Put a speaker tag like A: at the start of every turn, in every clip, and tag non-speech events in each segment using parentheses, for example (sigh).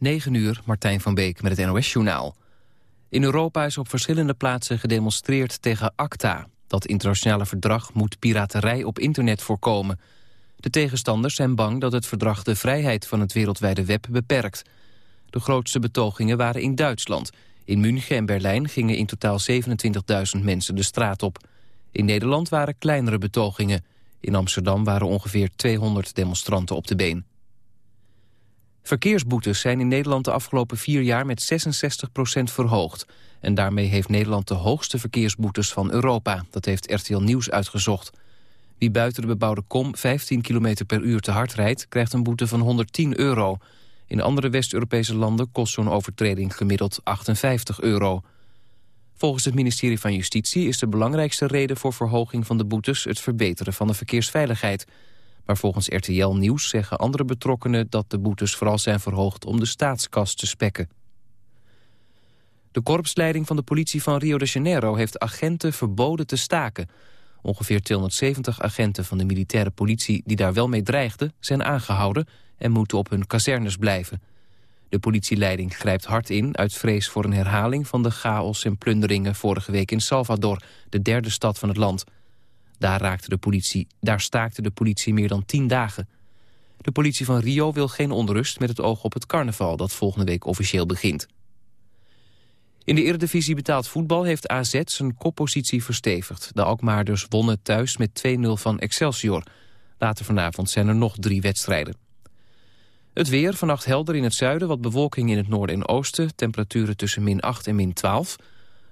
A: 9 uur, Martijn van Beek met het NOS-journaal. In Europa is op verschillende plaatsen gedemonstreerd tegen ACTA. Dat internationale verdrag moet piraterij op internet voorkomen. De tegenstanders zijn bang dat het verdrag de vrijheid van het wereldwijde web beperkt. De grootste betogingen waren in Duitsland. In München en Berlijn gingen in totaal 27.000 mensen de straat op. In Nederland waren kleinere betogingen. In Amsterdam waren ongeveer 200 demonstranten op de been. Verkeersboetes zijn in Nederland de afgelopen vier jaar met 66% verhoogd. En daarmee heeft Nederland de hoogste verkeersboetes van Europa. Dat heeft RTL Nieuws uitgezocht. Wie buiten de bebouwde kom 15 km per uur te hard rijdt... krijgt een boete van 110 euro. In andere West-Europese landen kost zo'n overtreding gemiddeld 58 euro. Volgens het ministerie van Justitie is de belangrijkste reden voor verhoging van de boetes... het verbeteren van de verkeersveiligheid... Maar volgens RTL Nieuws zeggen andere betrokkenen dat de boetes vooral zijn verhoogd om de staatskast te spekken. De korpsleiding van de politie van Rio de Janeiro heeft agenten verboden te staken. Ongeveer 270 agenten van de militaire politie die daar wel mee dreigden zijn aangehouden en moeten op hun kazernes blijven. De politieleiding grijpt hard in uit vrees voor een herhaling van de chaos en plunderingen vorige week in Salvador, de derde stad van het land. Daar, raakte de politie, daar staakte de politie meer dan tien dagen. De politie van Rio wil geen onrust met het oog op het carnaval... dat volgende week officieel begint. In de Eredivisie betaald voetbal heeft AZ zijn koppositie verstevigd. De Alkmaarders wonnen thuis met 2-0 van Excelsior. Later vanavond zijn er nog drie wedstrijden. Het weer, vannacht helder in het zuiden, wat bewolking in het noorden en oosten. Temperaturen tussen min 8 en min 12.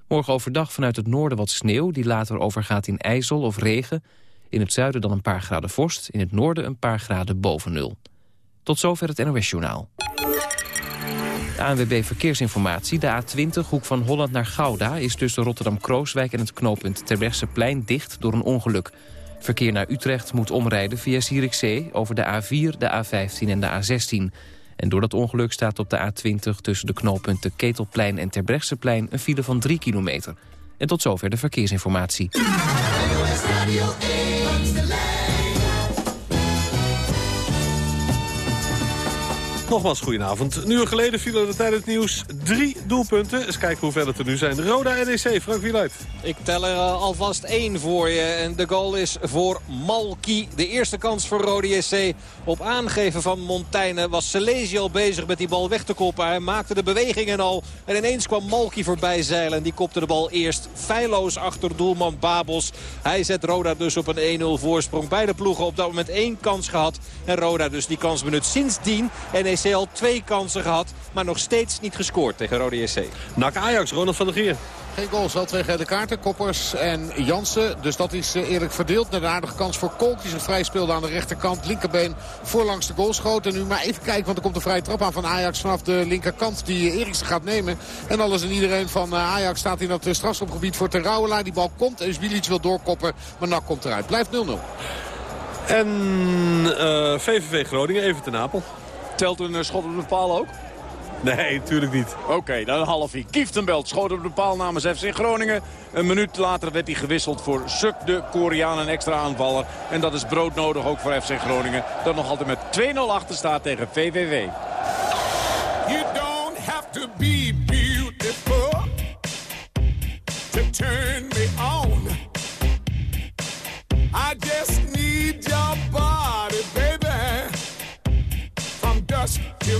A: Morgen overdag vanuit het noorden wat sneeuw... die later overgaat in ijzel of regen. In het zuiden dan een paar graden vorst. In het noorden een paar graden boven nul. Tot zover het NOS-journaal. De ANWB Verkeersinformatie. De A20, hoek van Holland naar Gouda... is tussen Rotterdam-Krooswijk en het knooppunt Terbrechtseplein dicht door een ongeluk. Verkeer naar Utrecht moet omrijden via Zierikzee... over de A4, de A15 en de A16... En door dat ongeluk staat op de A20 tussen de knooppunten Ketelplein en Terbrechtseplein een file van 3 kilometer. En tot zover de verkeersinformatie.
B: Nogmaals, goedenavond. Een uur geleden vielen er tijdens het nieuws drie doelpunten. Eens kijken hoe ver het er nu zijn. Roda NEC, Frank Wieluid.
C: Ik tel er eh, alvast één voor je. En de goal is voor Malki. De eerste kans voor Roda SC. Op aangeven van Montaigne was Selesi al bezig met die bal weg te koppen. Hij maakte de bewegingen al. En ineens kwam Malki voorbij zeilen. En die kopte de bal eerst feilloos achter doelman Babels. Hij zet Roda dus op een 1-0 voorsprong. Beide ploegen op dat moment één kans gehad. En Roda dus die kans benut. Sindsdien NEC NEC al twee kansen gehad. Maar nog steeds niet gescoord tegen Rode SC.
B: Nak Ajax, Ronald van der Geer.
D: Geen goals, wel twee gele kaarten. Koppers en Jansen. Dus dat is eh, eerlijk verdeeld. Net een aardige kans voor Kolk. Die zich vrij speelde aan de rechterkant. Linkerbeen voorlangs de goal schoot. En nu maar even kijken, want er komt een vrije trap aan van Ajax vanaf de linkerkant. Die eh, Eriksen gaat nemen. En alles en iedereen van eh, Ajax staat in dat strafschopgebied voor Terouwelaar. Die bal komt en Zbilic wil doorkoppen. Maar Nak komt eruit. Blijft 0-0.
B: En uh, VVV Groningen, even ten Napel.
E: Telt een schot op de paal ook?
B: Nee, natuurlijk niet.
E: Oké, dan een halfie. Kieftenbelt schoot op de paal namens FC Groningen. Een minuut later werd hij gewisseld voor Suk, de Koreaan, een extra aanvaller. En dat is broodnodig ook voor FC Groningen. Dat nog altijd met 2-0 achter staat tegen VVV. You don't have to be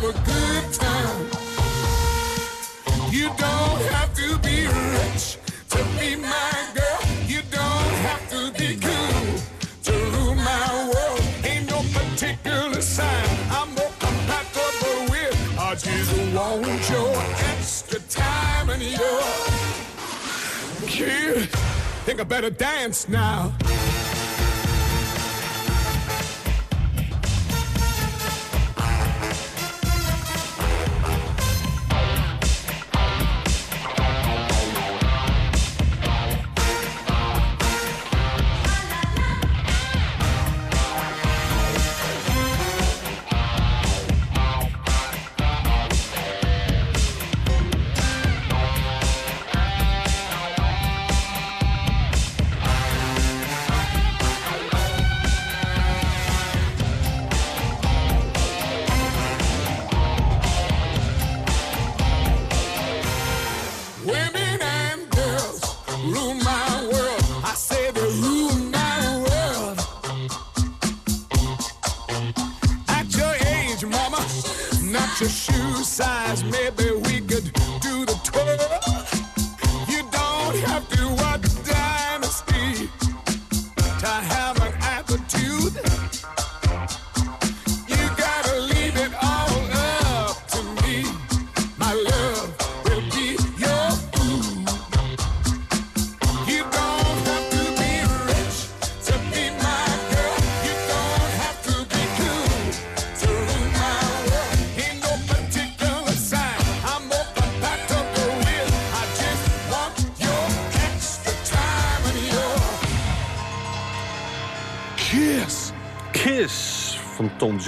F: have a good time. You don't have to be rich to be my girl. You don't have to be cool to rule my world. Ain't no particular sign I'm more compatible with. I just want your extra time and your kid. Think I better dance now.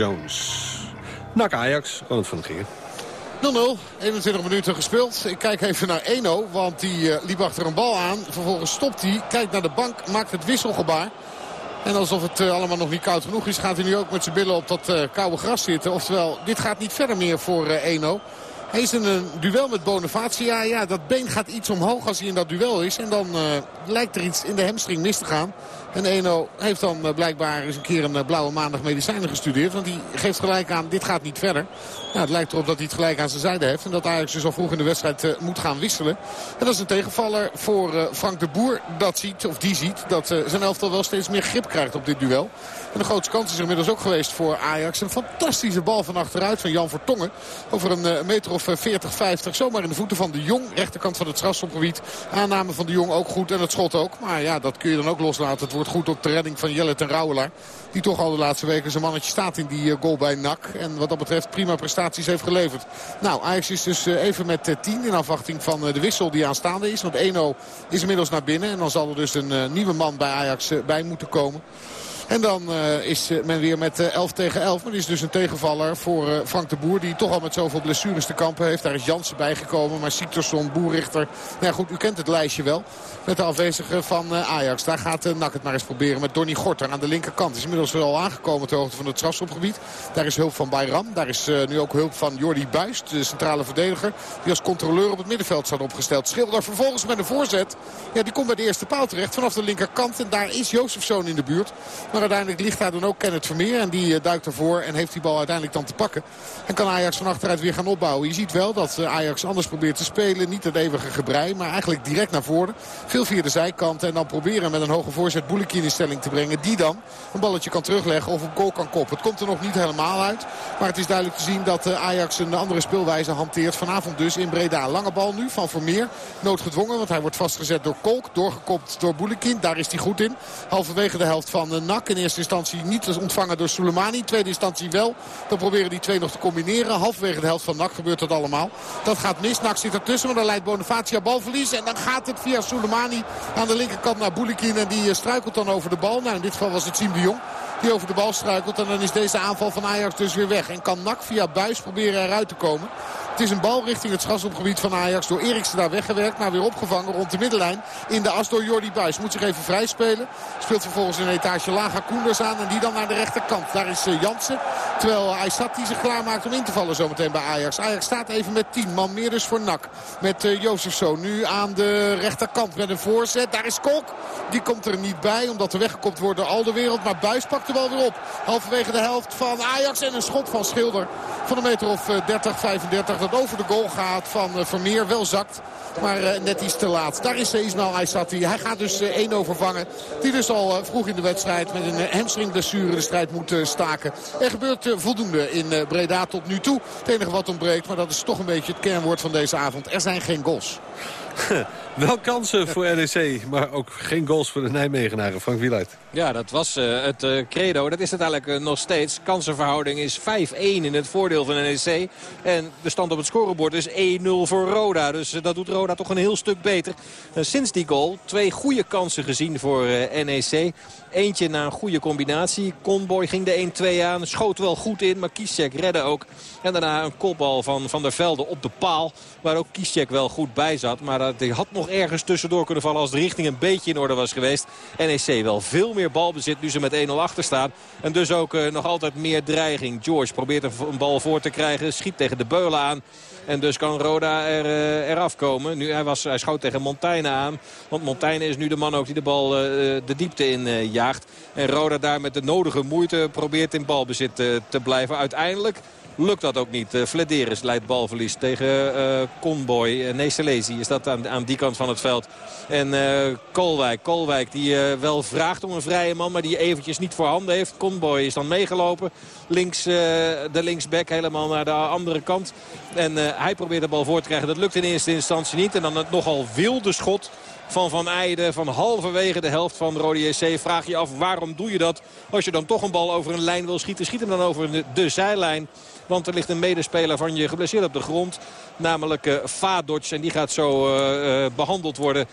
B: Jones. Nak Ajax, het van gingen.
D: 0-0, 21 minuten gespeeld. Ik kijk even naar Eno, want die eh, liep achter een bal aan. Vervolgens stopt hij, kijkt naar de bank, maakt het wisselgebaar. En alsof het eh, allemaal nog niet koud genoeg is... gaat hij nu ook met zijn billen op dat eh, koude gras zitten. Oftewel, dit gaat niet verder meer voor Eno. Hij is een duel met Bonifacia. Ja, dat been gaat iets omhoog als hij in dat duel is. En dan eh, lijkt er iets in de hamstring mis te gaan. En Eno heeft dan eh, blijkbaar eens een keer een eh, blauwe maandag medicijnen gestudeerd. Want die geeft gelijk aan, dit gaat niet verder. Nou, het lijkt erop dat hij het gelijk aan zijn zijde heeft. En dat Ajax dus al vroeg in de wedstrijd moet gaan wisselen. En dat is een tegenvaller voor Frank de Boer. Dat ziet, of die ziet, dat zijn elftal wel steeds meer grip krijgt op dit duel. En de grootste kans is er inmiddels ook geweest voor Ajax. Een fantastische bal van achteruit van Jan Vertongen. Over een meter of eh, 40, 50. Zomaar in de voeten van de Jong. Rechterkant van het strafschopgebied. Aanname van de Jong ook goed. En het schot ook. Maar ja, dat kun je dan ook loslaten. Het wordt goed op de redding van Jelle ten Rouwelaar. Die toch al de laatste weken zijn mannetje staat in die eh, goal bij NAC. En wat dat betreft prima prestaties heeft geleverd. Nou, Ajax is dus eh, even met eh, 10 in afwachting van eh, de wissel die aanstaande is. Want Eno is inmiddels naar binnen. En dan zal er dus een eh, nieuwe man bij Ajax eh, bij moeten komen. En dan uh, is men weer met uh, 11 tegen 11. Maar dit is dus een tegenvaller voor Frank de Boer. Die toch al met zoveel blessures te kampen heeft. Daar is Jansen bijgekomen. Maar Siktersson, Boerrichter. Nou ja, goed, u kent het lijstje wel. Met de afwezigen van Ajax. Daar gaat Nak het maar eens proberen met Donny Gorter aan de linkerkant. Is inmiddels wel aangekomen ter hoogte van het strafschopgebied. Daar is hulp van Bayram. Daar is nu ook hulp van Jordi Buist, de centrale verdediger. Die als controleur op het middenveld staat opgesteld. Schilder vervolgens met een voorzet. Ja, die komt bij de eerste paal terecht vanaf de linkerkant. En daar is Jozefzoon in de buurt. Maar maar uiteindelijk ligt daar dan ook Kenneth Vermeer. En die uh, duikt ervoor en heeft die bal uiteindelijk dan te pakken. En kan Ajax van achteruit weer gaan opbouwen. Je ziet wel dat uh, Ajax anders probeert te spelen. Niet het eeuwige gebrei, maar eigenlijk direct naar voren. Veel via de zijkant. En dan proberen met een hoge voorzet Boulekin in stelling te brengen. Die dan een balletje kan terugleggen of een goal kan koppen. Het komt er nog niet helemaal uit. Maar het is duidelijk te zien dat uh, Ajax een andere speelwijze hanteert. Vanavond dus in Breda. Lange bal nu van Vermeer. Noodgedwongen, want hij wordt vastgezet door Kolk. Doorgekopt door Boulekin. Daar is hij goed in. Halverwege de helft van NAC. In eerste instantie niet ontvangen door Soleimani. Tweede instantie wel. Dan proberen die twee nog te combineren. Halverwege de helft van NAC gebeurt dat allemaal. Dat gaat mis. NAC zit ertussen. Maar dan leidt Bonifacia balverlies. En dan gaat het via Soleimani aan de linkerkant naar Boulekin. En die struikelt dan over de bal. Nou, in dit geval was het Siem de Jong die over de bal struikelt. En dan is deze aanval van Ajax dus weer weg. En kan NAC via Buis proberen eruit te komen. Het is een bal richting het schasopgebied van Ajax. Door Eriksen daar weggewerkt. Maar weer opgevangen rond de middenlijn. In de as door Jordi Buis. Moet zich even vrij spelen. Speelt vervolgens een etage lager Koenders aan. En die dan naar de rechterkant. Daar is eh, Jansen. Terwijl Aysati zich klaarmaakt om in te vallen zometeen bij Ajax. Ajax staat even met 10 man meer dus voor NAC. Met uh, Jozefzoon nu aan de rechterkant met een voorzet. Daar is Kolk. Die komt er niet bij omdat er weggekopt wordt door al de wereld. Maar Buis pakt de bal weer op. Halverwege de helft van Ajax. En een schot van Schilder van een meter of 30, 35. Dat over de goal gaat van uh, Vermeer. Wel zakt. Maar uh, net iets te laat. Daar is Ismail Aysati. Hij gaat dus uh, 1 overvangen. Die dus al vroeg in de wedstrijd met een hamstringblessure de strijd moet staken. Er gebeurt voldoende in Breda tot nu toe. Het enige wat ontbreekt, maar dat is toch een beetje het kernwoord van deze avond. Er zijn geen goals. (laughs)
B: Wel kansen voor NEC, maar ook geen goals voor de Nijmegenaren. Frank Wieluid.
C: Ja, dat was uh, het uh, credo. Dat is het eigenlijk uh, nog steeds. Kansenverhouding is 5-1 in het voordeel van NEC. En de stand op het scorebord is 1-0 voor Roda. Dus dat doet Roda toch een heel stuk beter. sinds die goal twee goede kansen gezien voor NEC. Eentje na een goede combinatie. Conboy ging de 1-2 aan. Schoot wel goed in, maar Kiesek redde ook. En daarna een kopbal van Van der Velde op de paal. Waar ook Kiesek wel goed bij zat. Maar dat had nog ergens tussendoor kunnen vallen als de richting een beetje in orde was geweest. NEC wel veel meer balbezit nu ze met 1-0 achter staan. En dus ook uh, nog altijd meer dreiging. George probeert een bal voor te krijgen. Schiet tegen de beulen aan. En dus kan Roda er, uh, eraf komen. Nu, hij, was, hij schoot tegen Montaigne aan. Want Montaigne is nu de man ook die de bal uh, de diepte in jaagt. En Roda daar met de nodige moeite probeert in balbezit te blijven. Uiteindelijk lukt dat ook niet. Uh, Flederis leidt balverlies tegen uh, Conboy. Uh, nee, Selezi is dat aan, aan die kant van het veld. En Kolwijk, Kolwijk die wel vraagt om een vrije man, maar die eventjes niet voorhanden heeft. Conboy is dan meegelopen. Links, de linksback helemaal naar de andere kant. En hij probeert de bal voor te krijgen. Dat lukt in eerste instantie niet. En dan het nogal wilde schot van Van Eijden. Van halverwege de helft van Rode JC vraag je af waarom doe je dat. Als je dan toch een bal over een lijn wil schieten, schiet hem dan over de zijlijn. Want er ligt een medespeler van je geblesseerd op de grond. Namelijk uh, Fadoc. En die gaat zo uh, uh, behandeld worden.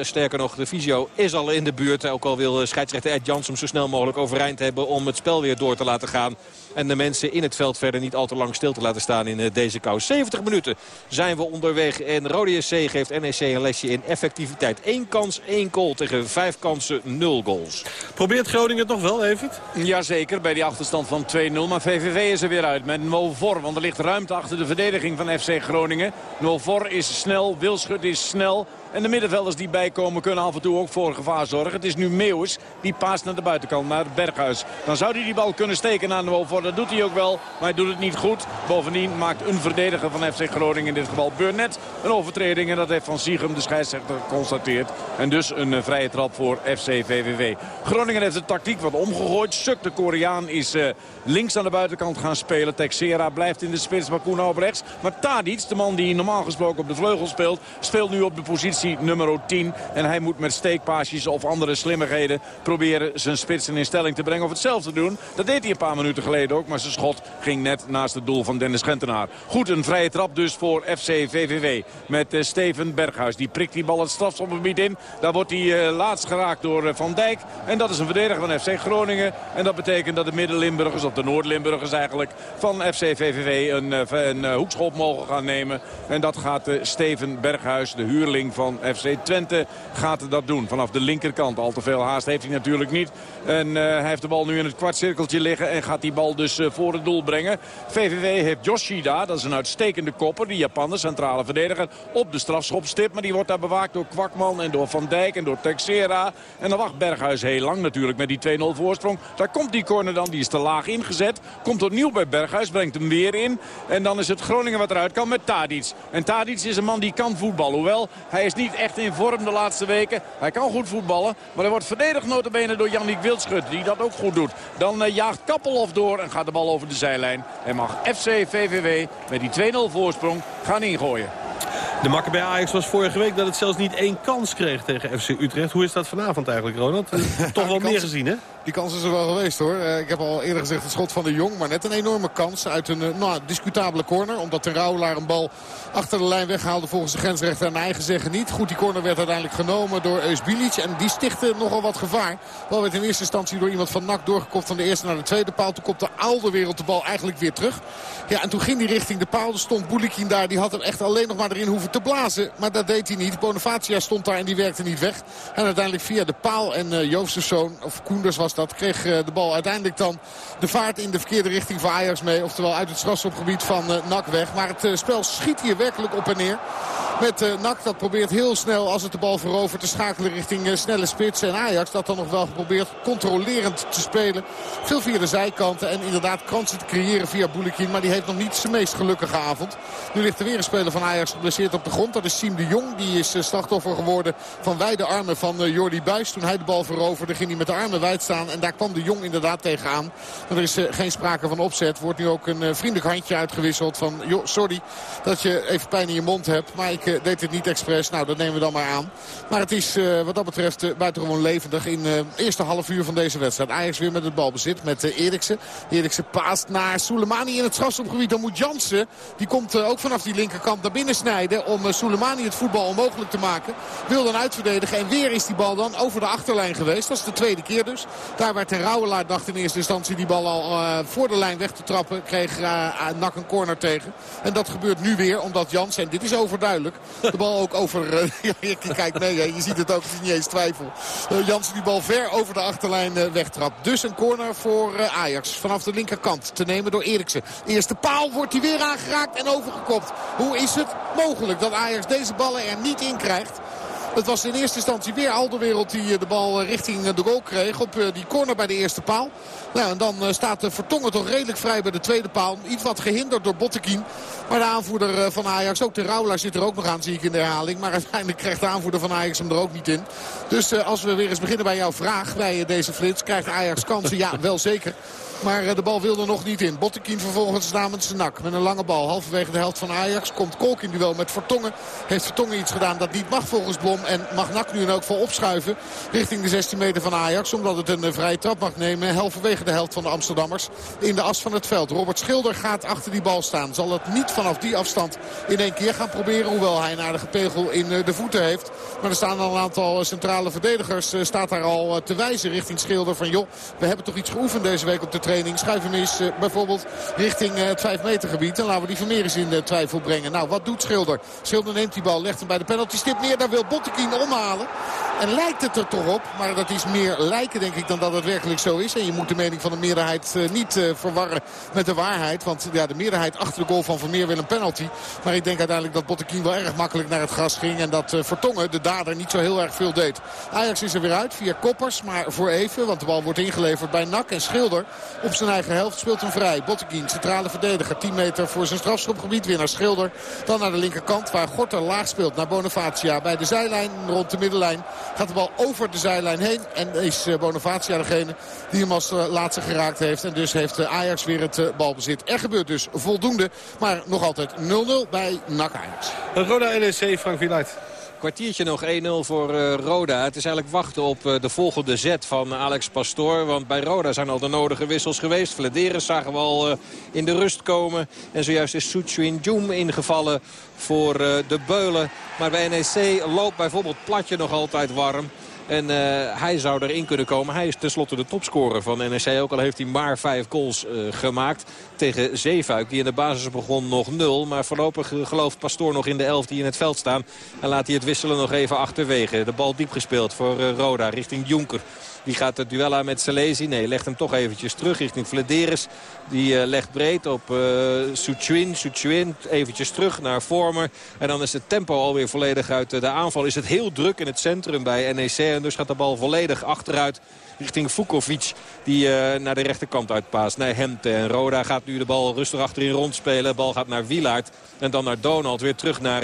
C: sterker nog, de fysio is al in de buurt. Ook al wil scheidsrechter Ed Jansum zo snel mogelijk overeind hebben... om het spel weer door te laten gaan. En de mensen in het veld verder niet al te lang stil te laten staan in deze kou. 70 minuten zijn we onderweg. En Rode SC geeft NEC een lesje in effectiviteit. Eén kans, één goal tegen vijf kansen, nul goals.
B: Probeert Groningen het nog wel, even?
E: Jazeker, bij die achterstand van 2-0. Maar VVV is er weer uit met Novor. Want er ligt ruimte achter de verdediging van FC Groningen. Novor is snel, Wilschut is snel. En de middenvelders die bijkomen kunnen af en toe ook voor gevaar zorgen. Het is nu Meeuwis die paast naar de buitenkant, naar Berghuis. Dan zou hij die bal kunnen steken naar Novor. Dat doet hij ook wel, maar hij doet het niet goed. Bovendien maakt een verdediger van FC Groningen, in dit geval Burnett, een overtreding. En dat heeft Van Siegem, de scheidsrechter, geconstateerd. En dus een uh, vrije trap voor FC VVV. Groningen heeft de tactiek wat omgegooid. Suk, de Koreaan, is uh, links aan de buitenkant gaan spelen. Texera blijft in de spits, Bakuna op rechts. Maar Tadic, de man die normaal gesproken op de vleugel speelt, speelt nu op de positie nummer 10. En hij moet met steekpaasjes of andere slimmigheden proberen zijn spitsen in stelling te brengen. Of hetzelfde doen. Dat deed hij een paar minuten geleden ook. Maar zijn schot ging net naast het doel van Dennis Gentenaar. Goed, een vrije trap dus voor FC VVV. Met uh, Steven Berghuis. Die prikt die bal het strafschopgebied in. Daar wordt hij uh, laatst geraakt door uh, Van Dijk. En dat is een verdediger van FC Groningen. En dat betekent dat de Midden-Limburgers, of de Noord-Limburgers eigenlijk... van FC VVV een, een hoekschop mogen gaan nemen. En dat gaat Steven Berghuis, de huurling van FC Twente gaat dat doen. Vanaf de linkerkant. Al te veel haast heeft hij natuurlijk niet. En uh, hij heeft de bal nu in het kwartcirkeltje liggen. En gaat die bal dus uh, voor het doel brengen. VVV heeft Yoshida. Dat is een uitstekende kopper. Die Japaner, centrale verdediger. Op de strafschopstip. Maar die wordt daar bewaakt door Kwakman en door Van Dijk en door Texera. En dan wacht Berghuis heel lang natuurlijk met die 2-0 voorsprong. Daar komt die corner dan. Die is te laag ingezet. Komt opnieuw bij Berghuis. Brengt hem weer in. En dan is het Groningen wat eruit kan met Tadic. En Tadic is een man die kan voetballen. Hoewel hij is niet echt in vorm de laatste weken. Hij kan goed voetballen. Maar hij wordt verdedigd notabene door Jannik Wildschut. Die dat ook goed doet. Dan uh, jaagt Kappelhof door en gaat de bal over de zijlijn. En mag FC VVV met die 2-0 voorsprong gaan ingooien.
B: De makker bij Ajax was vorige week dat het zelfs niet één kans kreeg tegen FC Utrecht. Hoe is dat vanavond eigenlijk, Ronald? (laughs) Toch wel meer gezien, hè?
D: Die kans is er wel geweest hoor. Eh, ik heb al eerder gezegd het schot van de Jong. Maar net een enorme kans uit een eh, nou, discutabele corner. Omdat de Rauwelaar een bal achter de lijn weghaalde volgens de grensrechter. En eigen zeggen niet. Goed, die corner werd uiteindelijk genomen door Eusbilic. En die stichtte nogal wat gevaar. Wel werd in eerste instantie door iemand van NAC doorgekopt van de eerste naar de tweede paal. Toen komt de Alderwereld de bal eigenlijk weer terug. Ja, en toen ging hij richting de paal. Er stond Boulikin daar. Die had hem echt alleen nog maar erin hoeven te blazen. Maar dat deed hij niet. Bonifacia stond daar en die werkte niet weg. En uiteindelijk via de paal en uh, Joostenszoon, of Koenders was dat, kreeg uh, de bal uiteindelijk dan de vaart in de verkeerde richting van Ajax mee. Oftewel uit het strafschopgebied van uh, NAC weg. Maar het spel schiet hier werkelijk op en neer. Met uh, NAC dat probeert heel snel als het de bal verovert te schakelen richting uh, snelle spits. En Ajax dat dan nog wel geprobeerd controlerend te spelen. Veel via de zijkanten en inderdaad kansen te creëren via Boulikin. Maar die heeft nog niet zijn meest gelukkige avond. Nu ligt er weer een speler van Ajax geblesseerd op de grond. Dat is Siem de Jong. Die is uh, slachtoffer geworden van wijde armen van Jordi Buis. Toen hij de bal veroverde ging hij met de armen wijd staan. En daar kwam de Jong inderdaad tegenaan. Maar er is geen sprake van opzet. Wordt nu ook een vriendelijk handje uitgewisseld van... sorry dat je even pijn in je mond hebt. Maar uh, deed het niet expres. Nou, dat nemen we dan maar aan. Maar het is uh, wat dat betreft uh, buitengewoon levendig in het eerste half uur van deze wedstrijd. Ajax weer met het balbezit met Eriksen. Eriksen paast naar Soleimani in het strafschopgebied. Dan moet Jansen, die komt ook vanaf die linkerkant naar binnen snijden... om Soleimani het voetbal onmogelijk te maken. Wil dan uitverdedigen en weer is die bal dan over de achterlijn geweest. Dat is de tweede keer dus. Daar werd ten Rauwelaar dacht in eerste instantie die bal al voor de lijn weg te trappen. Kreeg Nak een corner tegen. En dat gebeurt nu weer omdat Jansen, en dit is overduidelijk... de bal ook over... Je kijkt mee, je ziet het ook, niet eens twijfel. Uh, Jansen die bal ver over de achterlijn uh, wegtrapt. Dus een corner voor Ajax vanaf de linkerkant te nemen door Eriksen. Eerste paal wordt hij weer aangeraakt en overgekopt. Hoe is het mogelijk dat Ajax deze ballen er niet in krijgt? Het was in eerste instantie weer Alderwereld die de bal richting de goal kreeg. Op die corner bij de eerste paal. Nou, en dan staat Vertongen toch redelijk vrij bij de tweede paal. Iets wat gehinderd door Bottekin. Maar de aanvoerder van Ajax, ook de Raula zit er ook nog aan, zie ik in de herhaling. Maar (laughs) uiteindelijk krijgt de aanvoerder van Ajax hem er ook niet in. Dus als we weer eens beginnen bij jouw vraag bij deze flits. Krijgt Ajax kansen? Ja, wel zeker. Maar de bal wilde nog niet in. Bottekin vervolgens namens de nak. Met een lange bal. Halverwege de helft van Ajax. Komt Kolk in duel met Vertongen. Heeft Vertongen iets gedaan dat niet mag volgens Blom. En mag Nak nu in elk geval opschuiven. Richting de 16 meter van Ajax. Omdat het een vrije trap mag nemen. Halverwege de helft van de Amsterdammers. In de as van het veld. Robert Schilder gaat achter die bal staan. Zal het niet vanaf die afstand in één keer gaan proberen. Hoewel hij een aardige pegel in de voeten heeft. Maar er staan al een aantal centrale verdedigers. Staat daar al te wijzen richting Schilder. Van joh, we hebben toch iets geoefend deze week op de training. Schuif hem eens uh, bijvoorbeeld richting uh, het 5 meter gebied. En laten we die Vermeer eens in twijfel brengen. Nou, wat doet Schilder? Schilder neemt die bal, legt hem bij de penalty stip neer. Daar wil Bottekin omhalen. En lijkt het er toch op. Maar dat is meer lijken denk ik dan dat het werkelijk zo is. En je moet de mening van de meerderheid niet verwarren met de waarheid. Want ja, de meerderheid achter de goal van Vermeer wil een penalty. Maar ik denk uiteindelijk dat Bottekin wel erg makkelijk naar het gras ging. En dat Vertongen, de dader, niet zo heel erg veel deed. Ajax is er weer uit via koppers. Maar voor even, want de bal wordt ingeleverd bij Nak. En Schilder op zijn eigen helft speelt hem vrij. Botteguin, centrale verdediger. 10 meter voor zijn strafschopgebied. Weer naar Schilder. Dan naar de linkerkant waar Gorter laag speelt. Naar Bonavacia bij de zijlijn. Rond de middenlijn gaat de bal over de zijlijn heen. En is Bonavacia degene die hem als laatste geraakt heeft. En dus heeft Ajax weer het balbezit. Er gebeurt dus voldoende. Maar nog altijd 0-0 bij NAC Ajax.
B: Roda NEC, Frank Wieluid
C: kwartiertje nog 1-0 voor uh, Roda. Het is eigenlijk wachten op uh, de volgende zet van Alex Pastoor. Want bij Roda zijn al de nodige wissels geweest. Vladeres zagen we al uh, in de rust komen. En zojuist is Suchuin Joom ingevallen voor de Beulen. Maar bij NEC loopt bijvoorbeeld Platje nog altijd warm. En uh, hij zou erin kunnen komen. Hij is tenslotte de topscorer van NEC. Ook al heeft hij maar vijf goals uh, gemaakt tegen Zeefuik. Die in de basis begon nog nul. Maar voorlopig gelooft Pastoor nog in de elf die in het veld staan. En laat hij het wisselen nog even achterwege. De bal diep gespeeld voor Roda richting Jonker. Die gaat het duel aan met Salesi. Nee, legt hem toch eventjes terug richting Flederis. Die uh, legt breed op uh, Suchuin. Suchuin eventjes terug naar Vormer. En dan is het tempo alweer volledig uit de aanval. Is het heel druk in het centrum bij NEC. En dus gaat de bal volledig achteruit richting Vukovic. Die naar de rechterkant uitpaast. Naar Hemte. En Roda gaat nu de bal rustig achterin rondspelen. De bal gaat naar Wielaert. En dan naar Donald. Weer terug naar...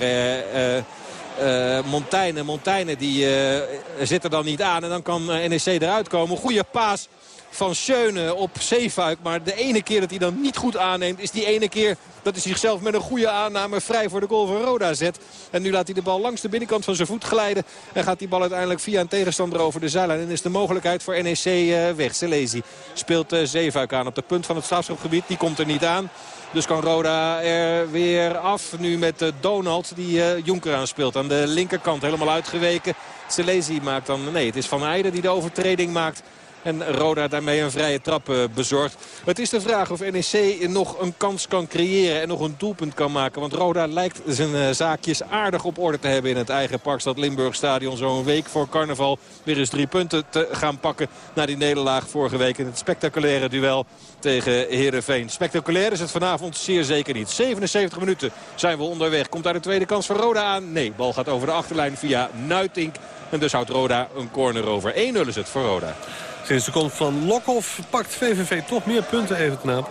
C: uh, Montaigne. Montaigne die uh, zit er dan niet aan. En dan kan NEC eruit komen. Goede paas van Schöne op Zeefuik. Maar de ene keer dat hij dan niet goed aanneemt is die ene keer dat hij zichzelf met een goede aanname vrij voor de goal van Roda zet. En nu laat hij de bal langs de binnenkant van zijn voet glijden. En gaat die bal uiteindelijk via een tegenstander over de zijlijn. En is de mogelijkheid voor NEC eh, weg. Selezi speelt Zeefuik aan op de punt van het strafschopgebied. Die komt er niet aan. Dus kan Roda er weer af. Nu met uh, Donald die uh, Jonker aanspeelt. Aan de linkerkant helemaal uitgeweken. Selezi maakt dan... Nee, het is Van Eijden die de overtreding maakt. En Roda daarmee een vrije trap uh, bezorgt. Het is de vraag of NEC nog een kans kan creëren en nog een doelpunt kan maken. Want Roda lijkt zijn zaakjes aardig op orde te hebben in het eigen Parkstad Limburg stadion. Zo'n week voor carnaval weer eens drie punten te gaan pakken. Na die nederlaag vorige week in het spectaculaire duel tegen Heerenveen. Spectaculair is het vanavond zeer zeker niet. 77 minuten zijn we onderweg. Komt daar de tweede kans voor Roda aan? Nee, bal gaat over de achterlijn via Nuitink. En dus houdt Roda een corner over. 1-0 is het voor Roda.
B: Sinds de komst van Lokhoff pakt VVV toch meer punten even.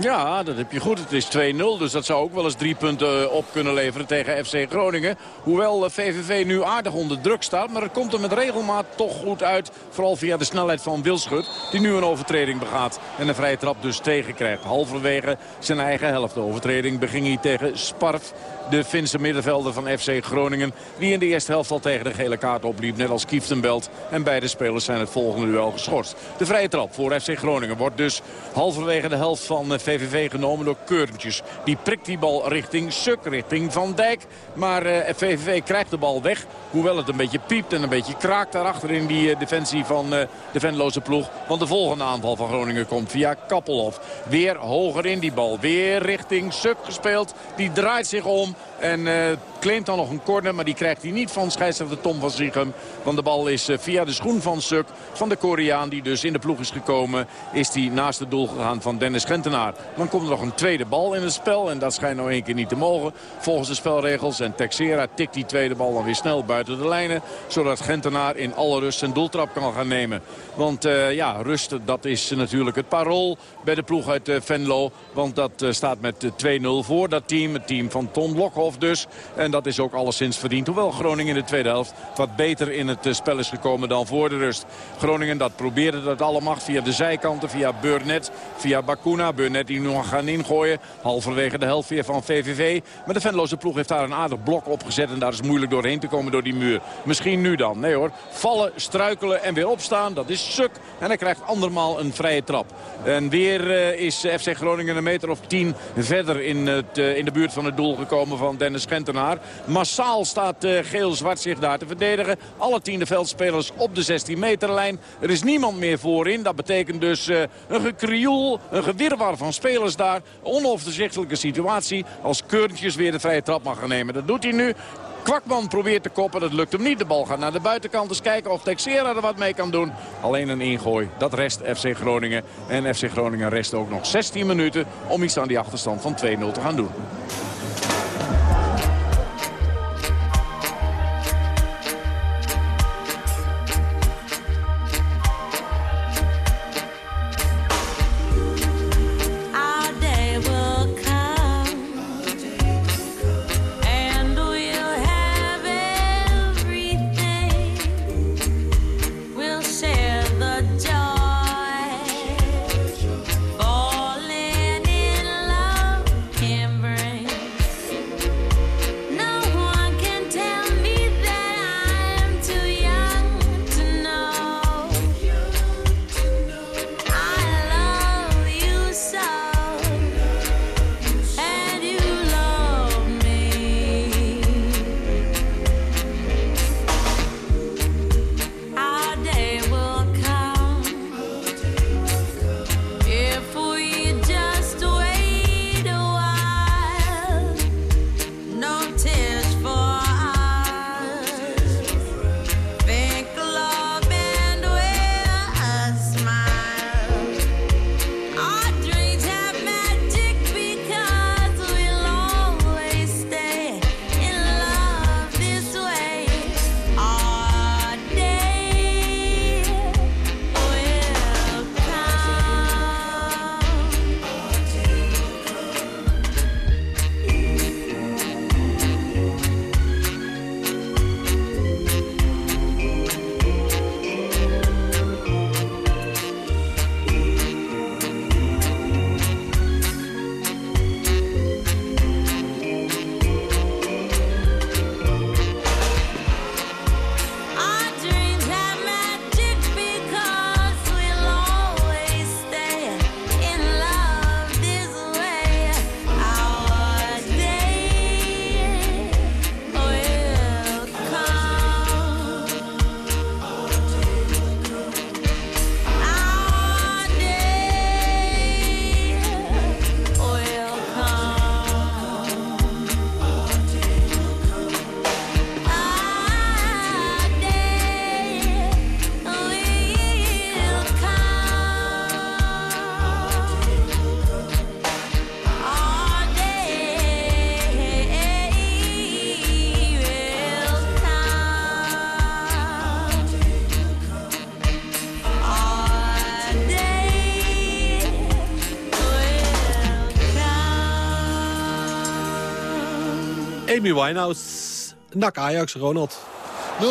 E: Ja, dat heb je goed. Het is 2-0, dus dat zou ook wel eens drie punten op kunnen leveren tegen FC Groningen. Hoewel VVV nu aardig onder druk staat, maar het komt er met regelmaat toch goed uit. Vooral via de snelheid van Wilschut, die nu een overtreding begaat. En een vrije trap dus tegenkrijgt. Halverwege zijn eigen helft. De overtreding beging hij tegen Sparf de Finse middenvelder van FC Groningen. Die in de eerste helft al tegen de gele kaart opliep. Net als Kieftenbelt. En beide spelers zijn het volgende duel geschorst. De vrije trap voor FC Groningen wordt dus halverwege de helft van VVV genomen door Keurentjes. Die prikt die bal richting Suk, richting Van Dijk. Maar VVV krijgt de bal weg. Hoewel het een beetje piept en een beetje kraakt daarachter in die uh, defensie van de Venloze ploeg. Want de volgende aanval van Groningen komt via Kappelhof. Weer hoger in die bal. Weer richting Suk gespeeld. Die draait zich om. En uh, claimt dan nog een corner, maar die krijgt hij niet van scheidsrechter Tom van Ziegem. Want de bal is uh, via de schoen van Suk, van de Koreaan die dus in de ploeg is gekomen... is die naast het doel gegaan van Dennis Gentenaar. Dan komt er nog een tweede bal in het spel en dat schijnt nou één keer niet te mogen. Volgens de spelregels en Texera tikt die tweede bal dan weer snel buiten de lijnen... zodat Gentenaar in alle rust zijn doeltrap kan gaan nemen. Want uh, ja, rust, dat is natuurlijk het parool bij de ploeg uit Venlo. Want dat staat met 2-0 voor dat team, het team van Ton Lokhoff dus. En dat is ook alleszins verdiend. Hoewel Groningen in de tweede helft wat beter in het spel is gekomen dan voor de rust. Groningen dat probeerde dat allemaal via de zijkanten, via Burnett, via Bakuna. Burnett die nog gaan ingooien. Halverwege de helft weer van VVV. Maar de Venloze ploeg heeft daar een aardig blok opgezet. En daar is moeilijk doorheen te komen door die muur. Misschien nu dan. Nee hoor. Vallen, struikelen en weer opstaan. Dat is suk. En hij krijgt andermaal een vrije trap. En weer uh, is FC Groningen een meter of tien verder in, het, uh, in de buurt van het doel gekomen van Dennis Gentenaar. Massaal staat uh, geel-zwart zich daar te verdedigen. Alle tiende veldspelers op de 16 meterlijn. Er is niemand meer voorin. Dat betekent dus uh, een gekrioel, een gewirwar van spelers daar. Onoverzichtelijke situatie als Keurtjes weer de vrije trap mag gaan nemen. Dat doet hij nu. Kwakman probeert te koppen, dat lukt hem niet. De bal gaat naar de buitenkant, dus kijken of Texera er wat mee kan doen. Alleen een ingooi, dat rest FC Groningen. En FC Groningen rest ook nog 16 minuten om iets aan die achterstand van 2-0 te gaan doen.
B: Amy Winehouse. Nak Ajax, Ronald.
D: 0-0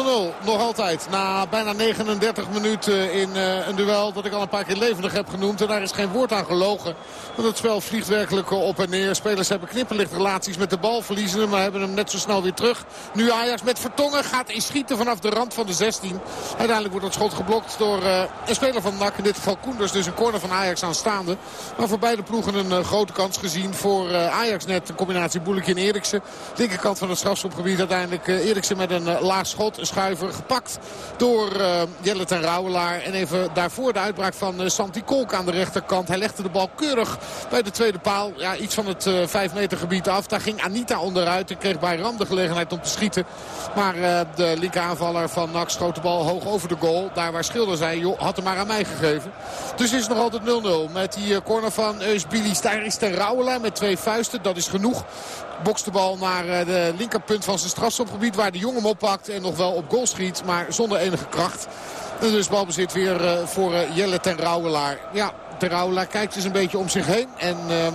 D: nog altijd. Na bijna 39 minuten in uh, een duel dat ik al een paar keer levendig heb genoemd. En daar is geen woord aan gelogen. Want het spel vliegt werkelijk op en neer. Spelers hebben knipperlicht relaties met de bal. Verliezen hem, maar hebben hem net zo snel weer terug. Nu Ajax met Vertongen gaat inschieten vanaf de rand van de 16. Uiteindelijk wordt het schot geblokt door uh, een speler van NAC. In dit geval Koenders. Dus een corner van Ajax aanstaande. Maar voor beide ploegen een uh, grote kans gezien. Voor Ajax net een combinatie Boelekje en Eriksen. Linkerkant van het strafschopgebied uiteindelijk Eriksen met een laag schot. Een schuiver gepakt door Jelle ten Rauwelaar. En even daarvoor de uitbraak van Santi Kolk aan de rechterkant. Hij legde de bal keurig bij de tweede paal. Ja, iets van het uh, 5 meter gebied af. Daar ging Anita onderuit en kreeg bij Ram de gelegenheid om te schieten. Maar uh, de linkeraanvaller van Nax schoot de bal hoog over de goal. Daar waar Schilder zei, joh, had hem maar aan mij gegeven. Dus is het nog altijd 0-0 met die corner van Eusbilis. Daar is ten met twee vuisten. Dat is genoeg bokst de bal naar de linkerpunt van zijn strafschopgebied. Waar de jongen hem oppakt en nog wel op goal schiet. Maar zonder enige kracht. Dus balbezit weer voor Jelle ten Rauwelaar. Ja, ten Rauwelaar kijkt dus een beetje om zich heen. En um,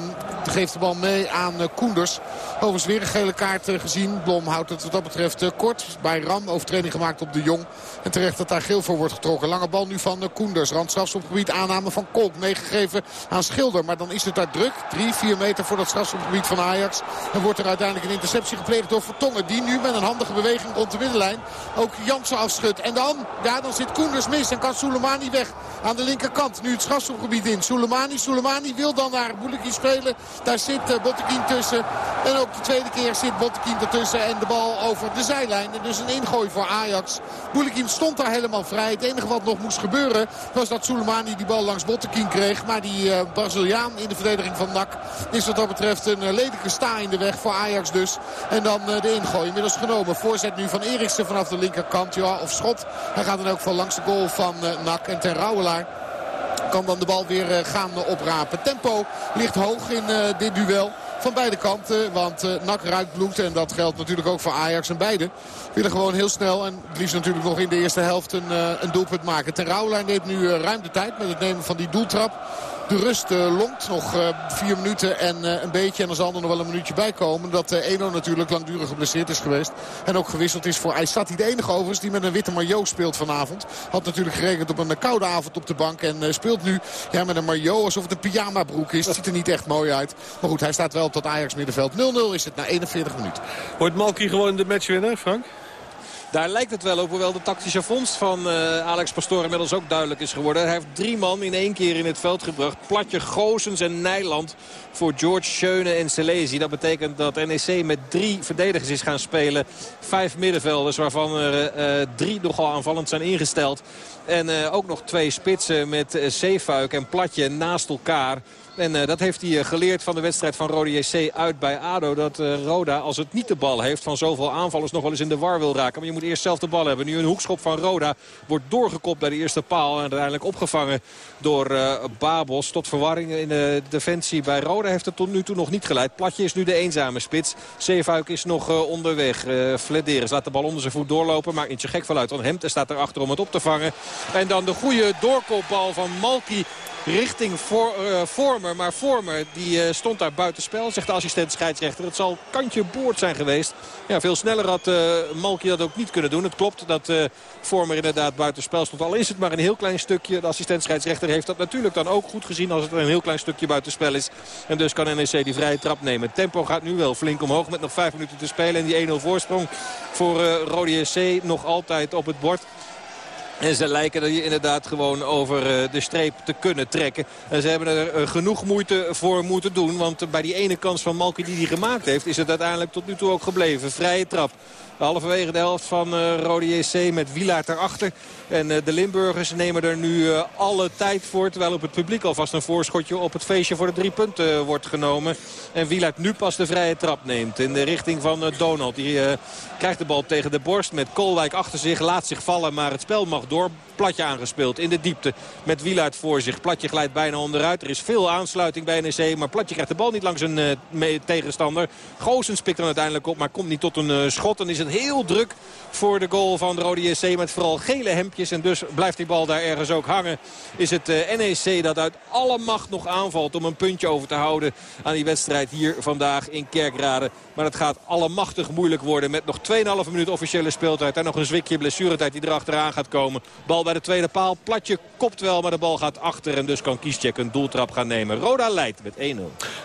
D: geeft de bal mee aan uh, Koenders. Overigens weer een gele kaart gezien. Blom houdt het wat dat betreft kort. Bij Ram overtreding gemaakt op de Jong. En terecht dat daar geel voor wordt getrokken. Lange bal nu van Koenders. Randstrafschopgebied aanname van Kolk. Meegegeven aan Schilder. Maar dan is het daar druk. 3, 4 meter voor dat strafschopgebied van Ajax. En wordt er uiteindelijk een interceptie gepleegd door Vertongen. Die nu met een handige beweging rond de middenlijn ook Jansen afschudt. En dan, ja, dan zit Koenders mis en kan Soleimani weg aan de linkerkant. Nu het strafschopgebied in. Soleimani, wil dan naar Boelekin spelen. Daar zit uh, Bottekin tussen. En ook de tweede keer zit Bottekin ertussen. En de bal over de zijlijn. Dus een ingooi voor Ajax. Boelekin stond daar helemaal vrij. Het enige wat nog moest gebeuren was dat Soleimani die bal langs Bottekin kreeg. Maar die uh, Braziliaan in de verdediging van NAC is wat dat betreft een uh, lelijke sta in de weg voor Ajax dus. En dan de ingooi inmiddels genomen. Voorzet nu van Eriksen vanaf de linkerkant. Ja, of schot. Hij gaat dan ook van langs de goal van NAC en ten Rauwelaar kan dan de bal weer gaan oprapen. Tempo ligt hoog in dit duel van beide kanten. Want uh, NAC bloed en dat geldt natuurlijk ook voor Ajax. En beide willen gewoon heel snel en het liefst natuurlijk nog in de eerste helft een, een doelpunt maken. Ten Rauwelaar neemt nu uh, ruim de tijd met het nemen van die doeltrap. De rust uh, longt nog uh, vier minuten en uh, een beetje. En er zal er nog wel een minuutje bij komen. Dat Eno natuurlijk langdurig geblesseerd is geweest. En ook gewisseld is voor Aysati. De enige overigens die met een witte maillot speelt vanavond. Had natuurlijk gerekend op een koude avond op de bank. En speelt nu ja, met een maillot alsof het een pyjama broek is. Het ziet er niet echt mooi uit. Maar goed, hij staat wel op dat Ajax middenveld. 0-0 is het na 41 minuten.
B: Wordt Malky gewoon de matchwinner, Frank?
C: Daar lijkt het wel op, hoewel de tactische vondst van uh, Alex Pastoor inmiddels ook duidelijk is geworden. Hij heeft drie man in één keer in het veld gebracht. Platje, Goosens en Nijland voor George Schöne en Selezi. Dat betekent dat NEC met drie verdedigers is gaan spelen. Vijf middenvelders, waarvan er uh, drie nogal aanvallend zijn ingesteld. En uh, ook nog twee spitsen met Zeefuik en Platje naast elkaar. En uh, dat heeft hij uh, geleerd van de wedstrijd van Rode JC uit bij ADO. Dat uh, Roda, als het niet de bal heeft, van zoveel aanvallers nog wel eens in de war wil raken. Maar je moet eerst zelf de bal hebben. Nu een hoekschop van Roda wordt doorgekopt bij de eerste paal. En uiteindelijk opgevangen door Babos. Tot verwarring in de defensie bij Roda heeft het tot nu toe nog niet geleid. Platje is nu de eenzame spits. Zeefuik is nog onderweg. Uh, laat de bal onder zijn voet doorlopen. Maakt niet gek veel uit. Want Hemte staat erachter om het op te vangen. En dan de goede doorkopbal van Malky richting uh, Vormer. Maar Vormer die, uh, stond daar buitenspel, zegt de assistent scheidsrechter. Het zal kantje boord zijn geweest. Ja, veel sneller had uh, Malky dat ook niet kunnen doen. Het klopt dat Vormer inderdaad buitenspel stond. Al is het maar een heel klein stukje. De assistent scheidsrechter heeft dat natuurlijk dan ook goed gezien als het een heel klein stukje buitenspel is. En dus kan NEC die vrije trap nemen. Het tempo gaat nu wel flink omhoog met nog vijf minuten te spelen. En die 1-0 voorsprong voor Rode SC nog altijd op het bord. En ze lijken er inderdaad gewoon over de streep te kunnen trekken. En ze hebben er genoeg moeite voor moeten doen. Want bij die ene kans van Malky die hij gemaakt heeft... is het uiteindelijk tot nu toe ook gebleven. Vrije trap. Halverwege de helft van uh, Rode JC met Wielaert erachter. En uh, de Limburgers nemen er nu uh, alle tijd voor. Terwijl op het publiek alvast een voorschotje op het feestje voor de drie punten wordt genomen. En Wielaert nu pas de vrije trap neemt. In de richting van Donald. Die krijgt de bal tegen de borst met Kolwijk achter zich. Laat zich vallen, maar het spel mag door. Platje aangespeeld in de diepte met Wielaert voor zich. Platje glijdt bijna onderuit. Er is veel aansluiting bij NEC. Maar Platje krijgt de bal niet langs een tegenstander. Goosens pikt dan uiteindelijk op. Maar komt niet tot een schot. Dan is het heel druk voor de goal van de Rode. Met vooral gele En dus blijft die bal daar ergens ook hangen. Is het uh, NEC dat uit alle macht nog aanvalt om een puntje over te houden aan die wedstrijd hier vandaag in Kerkrade. Maar het gaat allemachtig moeilijk worden met nog 2,5 minuut officiële speeltijd. En nog een zwikje blessuretijd die erachteraan gaat komen. Bal bij de tweede paal. Platje kopt wel, maar de bal gaat achter. En dus kan Kieschek een doeltrap gaan nemen. Roda leidt met 1-0.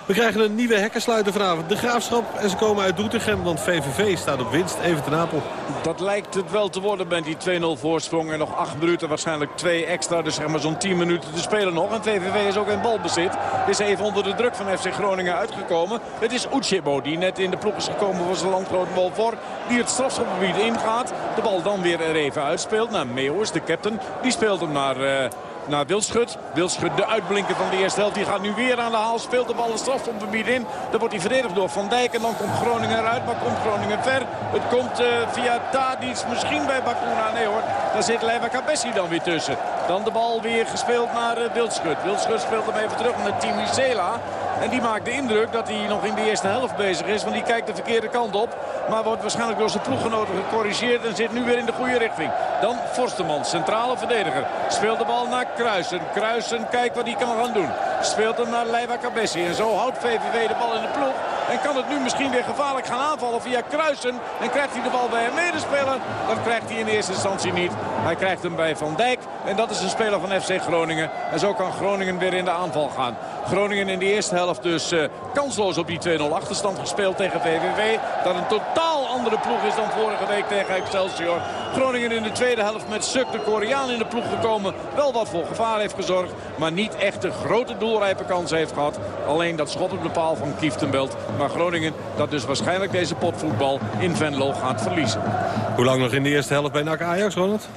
B: We krijgen een nieuwe hekkensluiter vanavond. De Graafschap. En ze komen uit Doetinchem, want VVV staat op winst. Even ten Apel.
E: Dat lijkt het wel te worden met die 2-0 voorsprong. En nog 8 minuten, waarschijnlijk 2 extra. Dus zeg maar zo'n 10 minuten te spelen nog. En VVV is ook in balbezit. Is even onder de druk van FC Groningen uitgekomen. Het is Uchibo die net in de ploeg is gekomen voor zijn landgenoot Wolfor. Die het strafschopgebied ingaat. De bal dan weer er even uitspeelt naar Meeuwis, de captain. Die speelt hem naar... Uh, naar Wildschut. Wildschut de uitblinker van de eerste helft. Die gaat nu weer aan de haal. Speelt de bal een strafschopgebied in. Dan wordt hij verdedigd door Van Dijk. En dan komt Groningen eruit. Maar komt Groningen ver. Het komt uh, via Tadic. Misschien bij Bakuna. Nee hoor. Daar zit Leiva Cabessi dan weer tussen. Dan de bal weer gespeeld naar uh, Wildschut. Wildschut speelt hem even terug naar Timi Zela. En die maakt de indruk dat hij nog in de eerste helft bezig is. Want die kijkt de verkeerde kant op. Maar wordt waarschijnlijk door zijn ploeggenoten gecorrigeerd. En zit nu weer in de goede richting. Dan Forsterman, centrale verdediger. Speelt de bal naar Kruisen. Kruisen kijkt wat hij kan gaan doen. Speelt hem naar Leiva Cabessi. En zo houdt VVV de bal in de ploeg. En kan het nu misschien weer gevaarlijk gaan aanvallen via Kruisen. En krijgt hij de bal bij een medespeler. Dat krijgt hij in eerste instantie niet. Hij krijgt hem bij Van Dijk. En dat is een speler van FC Groningen. En zo kan Groningen weer in de aanval gaan. Groningen in de eerste helft dus uh, kansloos op die 2-0 achterstand gespeeld tegen VVV. Dat een totaal andere ploeg is dan vorige week tegen Excelsior. Groningen in de tweede helft met Suk de Koreaan in de ploeg gekomen. Wel wat voor gevaar heeft gezorgd. Maar niet echt de grote doelrijpe kans heeft gehad. Alleen dat schot op de paal van Kieftenbelt. Maar Groningen dat dus waarschijnlijk deze potvoetbal in Venlo gaat verliezen.
B: Hoe lang nog in de eerste helft bij NAC Ajax, Ronald?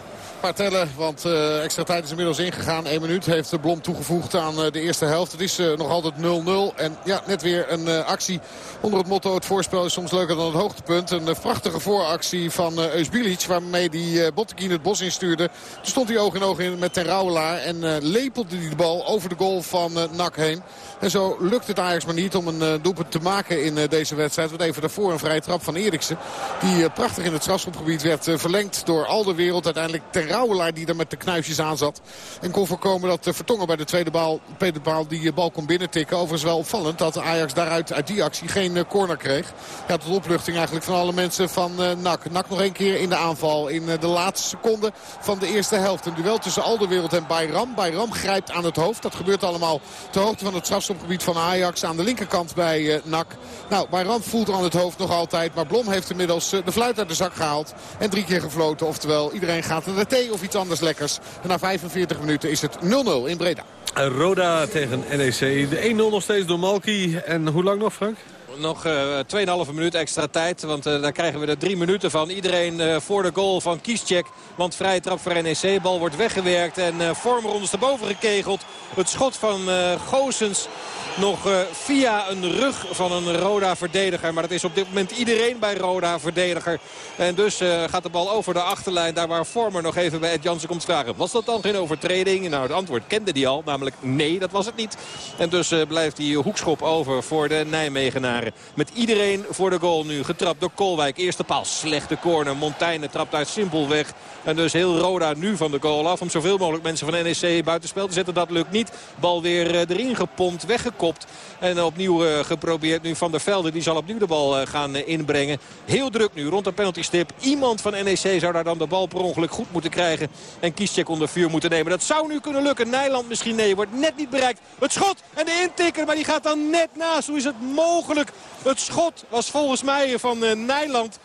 D: Paar tellen, want uh, extra tijd is inmiddels ingegaan. 1 minuut heeft Blom toegevoegd aan uh, de eerste helft. Het is uh, nog altijd 0-0. En ja, net weer een actie onder het motto... het voorspel is soms leuker dan het hoogtepunt. Een prachtige vooractie van uh, Eusbilic... waarmee die Bottekin het bos instuurde. Toen stond hij oog in oog in met Ten Rouwelaar... en lepelde hij de bal over de goal van NAC heen. En zo lukt het Ajax maar niet om een doelpunt te maken in deze wedstrijd. Want even daarvoor een vrije trap van Eriksen. Die prachtig in het strafschopgebied werd verlengd door al de wereld. Uiteindelijk Ten Rouwelaar die er met de knuifjes aan zat. En kon voorkomen dat Vertongen bij de tweede bal, tweede bal die bal kon binnentikken. Overigens wel opvallend dat Ajax daaruit uit die actie geen corner kreeg. Ja, tot opluchting eigenlijk van alle mensen van NAC. NAC nog een keer in de aanval in de laatste seconde van de eerste helft. Een duel tussen Alderwereld en Bayram. Bayram grijpt aan het hoofd. Dat gebeurt allemaal ter hoogte van het strafstopgebied van Ajax. Aan de linkerkant bij NAC. Nou, Bayram voelt aan het hoofd nog altijd. Maar Blom heeft inmiddels de fluit uit de zak gehaald. En drie keer gefloten. Oftewel, iedereen gaat naar de of iets anders lekkers. Na 45 minuten is het 0-0 in Breda.
B: Roda tegen NEC. De 1-0 nog steeds door Malky. En hoe lang nog, Frank?
C: Nog uh, 2,5 minuut extra tijd. Want uh, daar krijgen we er drie minuten van. Iedereen uh, voor de goal van Kieschek. Want vrije trap voor NEC. Bal wordt weggewerkt en uh, vorm ondersteboven gekegeld. Het schot van Goosens nog via een rug van een Roda-verdediger. Maar dat is op dit moment iedereen bij Roda-verdediger. En dus gaat de bal over de achterlijn. Daar waar Vormer nog even bij Ed Jansen komt vragen. Was dat dan geen overtreding? Nou, het antwoord kende hij al. Namelijk nee, dat was het niet. En dus blijft die hoekschop over voor de Nijmegenaren. Met iedereen voor de goal nu. Getrapt door Kolwijk. Eerste paal. Slechte corner. Montaigne trapt uit simpel weg. En dus heel Roda nu van de goal af. Om zoveel mogelijk mensen van NEC buitenspel te zetten. Dat lukt niet. Bal weer eh, erin gepompt. Weggekopt. En opnieuw eh, geprobeerd nu Van der Velde. Die zal opnieuw de bal eh, gaan inbrengen. Heel druk nu rond de penaltystip. Iemand van NEC zou daar dan de bal per ongeluk goed moeten krijgen. En Kieschek onder vuur moeten nemen. Dat zou nu kunnen lukken. Nijland misschien nee. Wordt net niet bereikt. Het schot en de intikker. Maar die gaat dan net naast. Hoe is het mogelijk? Het schot was volgens mij van Nijland.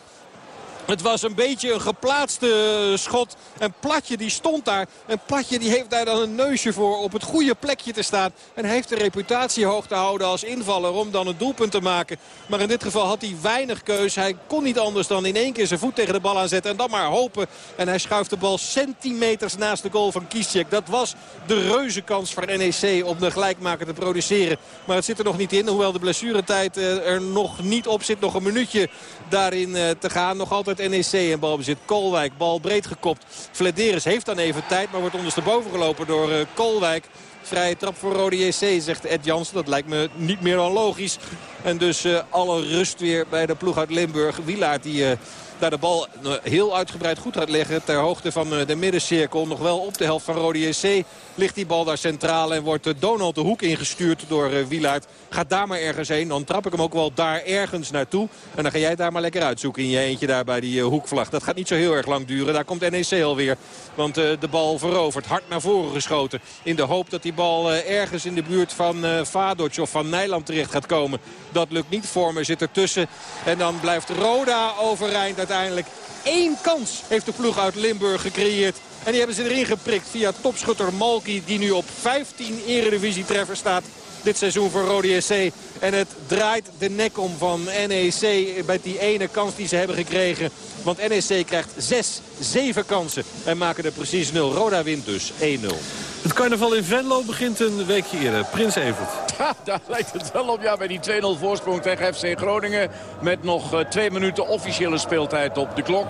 C: Het was een beetje een geplaatste schot. En Platje die stond daar. En Platje die heeft daar dan een neusje voor op het goede plekje te staan. En heeft de reputatie hoog te houden als invaller om dan een doelpunt te maken. Maar in dit geval had hij weinig keus. Hij kon niet anders dan in één keer zijn voet tegen de bal aanzetten. En dan maar hopen. En hij schuift de bal centimeters naast de goal van Kieschek. Dat was de reuze kans voor NEC om de gelijkmaker te produceren. Maar het zit er nog niet in. Hoewel de blessuretijd eh, er nog niet op zit. Nog een minuutje daarin eh, te gaan. Nog altijd het NEC in balbezit. Kolwijk, bal breed gekopt. Flederis heeft dan even tijd, maar wordt ondersteboven gelopen door uh, Kolwijk. Vrije trap voor Rode JC, zegt Ed Jansen. Dat lijkt me niet meer dan logisch. En dus uh, alle rust weer bij de ploeg uit Limburg. Wielaert die... Uh, daar de bal heel uitgebreid goed gaat leggen. Ter hoogte van de middencirkel. Nog wel op de helft van Rode JC ligt die bal daar centraal. En wordt Donald de hoek ingestuurd door Wielaert. Gaat daar maar ergens heen. Dan trap ik hem ook wel daar ergens naartoe. En dan ga jij daar maar lekker uitzoeken in je eentje daar bij die hoekvlag. Dat gaat niet zo heel erg lang duren. Daar komt NEC alweer. Want de bal verovert. Hard naar voren geschoten. In de hoop dat die bal ergens in de buurt van Vadoc of van Nijland terecht gaat komen. Dat lukt niet. Vormer zit ertussen. En dan blijft Roda overeind uiteindelijk. Eén kans heeft de ploeg uit Limburg gecreëerd. En die hebben ze erin geprikt via topschutter Malky. Die nu op 15 eredivisie-treffers staat dit seizoen voor Rode SC. En het draait de nek om van NEC bij die ene kans die ze hebben gekregen. Want NEC krijgt 6, 7 kansen en maken er precies 0. Roda wint dus 1-0.
B: Het carnaval in Venlo begint een weekje eerder. Prins Evert.
E: Ja, (laughs) daar lijkt het wel op. Ja, bij die 2-0 voorsprong tegen FC Groningen. Met nog uh, twee minuten officiële speeltijd op de klok.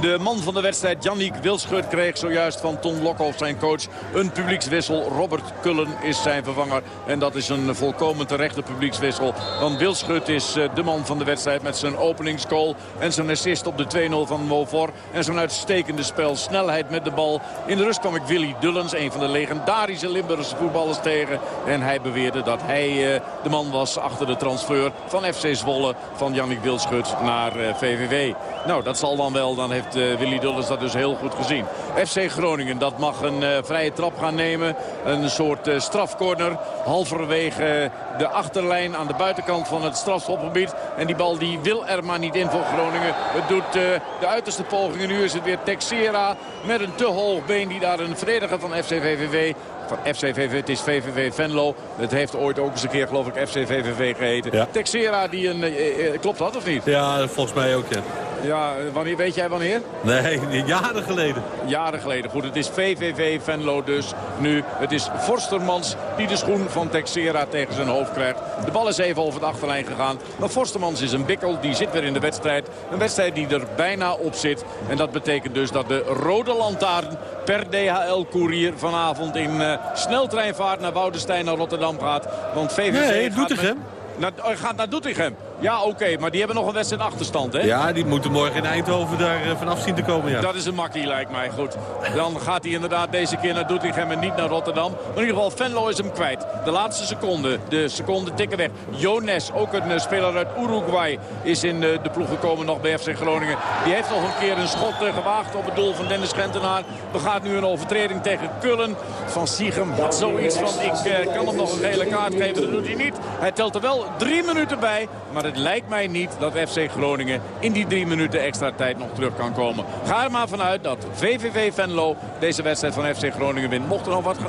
E: De man van de wedstrijd, Jannik Wilschut, kreeg zojuist van Ton Lokhoff, zijn coach, een publiekswissel. Robert Kullen is zijn vervanger. En dat is een volkomen terechte publiekswissel. Want Wilschut is uh, de man van de wedstrijd met zijn openingsgoal. En zijn assist op de 2-0 van Movor. En zijn uitstekende spel. Snelheid met de bal. In de rust kwam ik Willy Dullens, een van de legendarische Limburgse voetballers tegen. En hij beweerde dat hij uh, de man was achter de transfer van FC Zwolle. Van Jannik Wilschut naar uh, VVV. Nou, dat zal dan wel. Dan heeft uh, Willy Dullens dat dus heel goed gezien. FC Groningen, dat mag een vrije trap gaan nemen. Een soort strafcorner. Halverwege de achterlijn aan de buitenkant van het strafschopgebied. En die bal die wil er maar niet in voor Groningen. Het doet de uiterste pogingen. Nu is het weer Texera met een te hoog been die daar een verdediger van FC VVV van FCVV. Het is VVV Venlo. Het heeft ooit ook eens een keer, geloof ik, FCVVV geheten. Ja. Texera, die een... Eh, eh, klopt dat of niet?
B: Ja, volgens mij ook, ja.
E: Ja, wanneer, weet jij wanneer?
B: Nee, jaren geleden.
E: Jaren geleden. Goed, het is VVV Venlo dus nu. Het is Forstermans die de schoen van Texera tegen zijn hoofd krijgt. De bal is even over de achterlijn gegaan. Maar Forstermans is een bikkel, die zit weer in de wedstrijd. Een wedstrijd die er bijna op zit. En dat betekent dus dat de rode lantaarn per DHL-courier vanavond in uh, sneltreinvaart naar Woudenstein naar Rotterdam gaat. Want VVV
B: nee, Doetinchem.
E: Naar, gaat naar Doetinchem. Ja, oké, okay, maar die hebben nog een wedstrijd achterstand, hè?
B: Ja, die moeten morgen in Eindhoven daar uh, vanaf zien te komen, ja.
E: Dat is een makkie, lijkt mij. Goed. Dan gaat hij inderdaad deze keer naar Doetinchem en niet naar Rotterdam. Maar in ieder geval, Venlo is hem kwijt. De laatste seconde. De seconde tikken weg. Jones, ook een uh, speler uit Uruguay, is in uh, de ploeg gekomen nog bij FC Groningen. Die heeft nog een keer een schot gewaagd op het doel van Dennis Gentenaar. Er gaat nu een overtreding tegen Kullen. Van Siegem had zoiets van, ik kan hem nog een gele kaart geven. Dat doet hij niet. Hij telt er wel drie minuten bij. Maar het lijkt mij niet dat FC Groningen in die drie minuten extra tijd nog terug kan komen. Ga er maar vanuit dat VVV Venlo deze wedstrijd van FC Groningen wint. Mocht er nog wat ge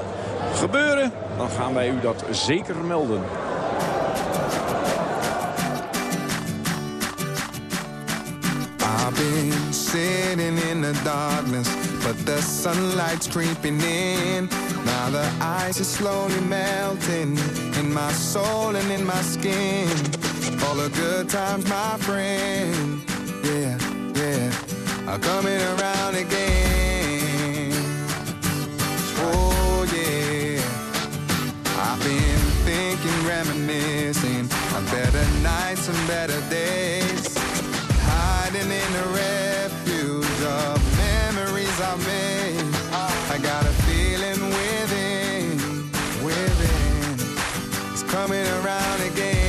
E: gebeuren, dan gaan wij u dat zeker melden.
G: I've been sitting in the darkness, but the sunlight's creeping in. Now the ice is slowly melting in my soul and in my skin. All the good times, my friend, yeah, yeah, are coming around again. Oh yeah, I've been thinking, reminiscing of better nights and better days, hiding in the refuge of memories I made. I got a feeling within, within, it's coming around again.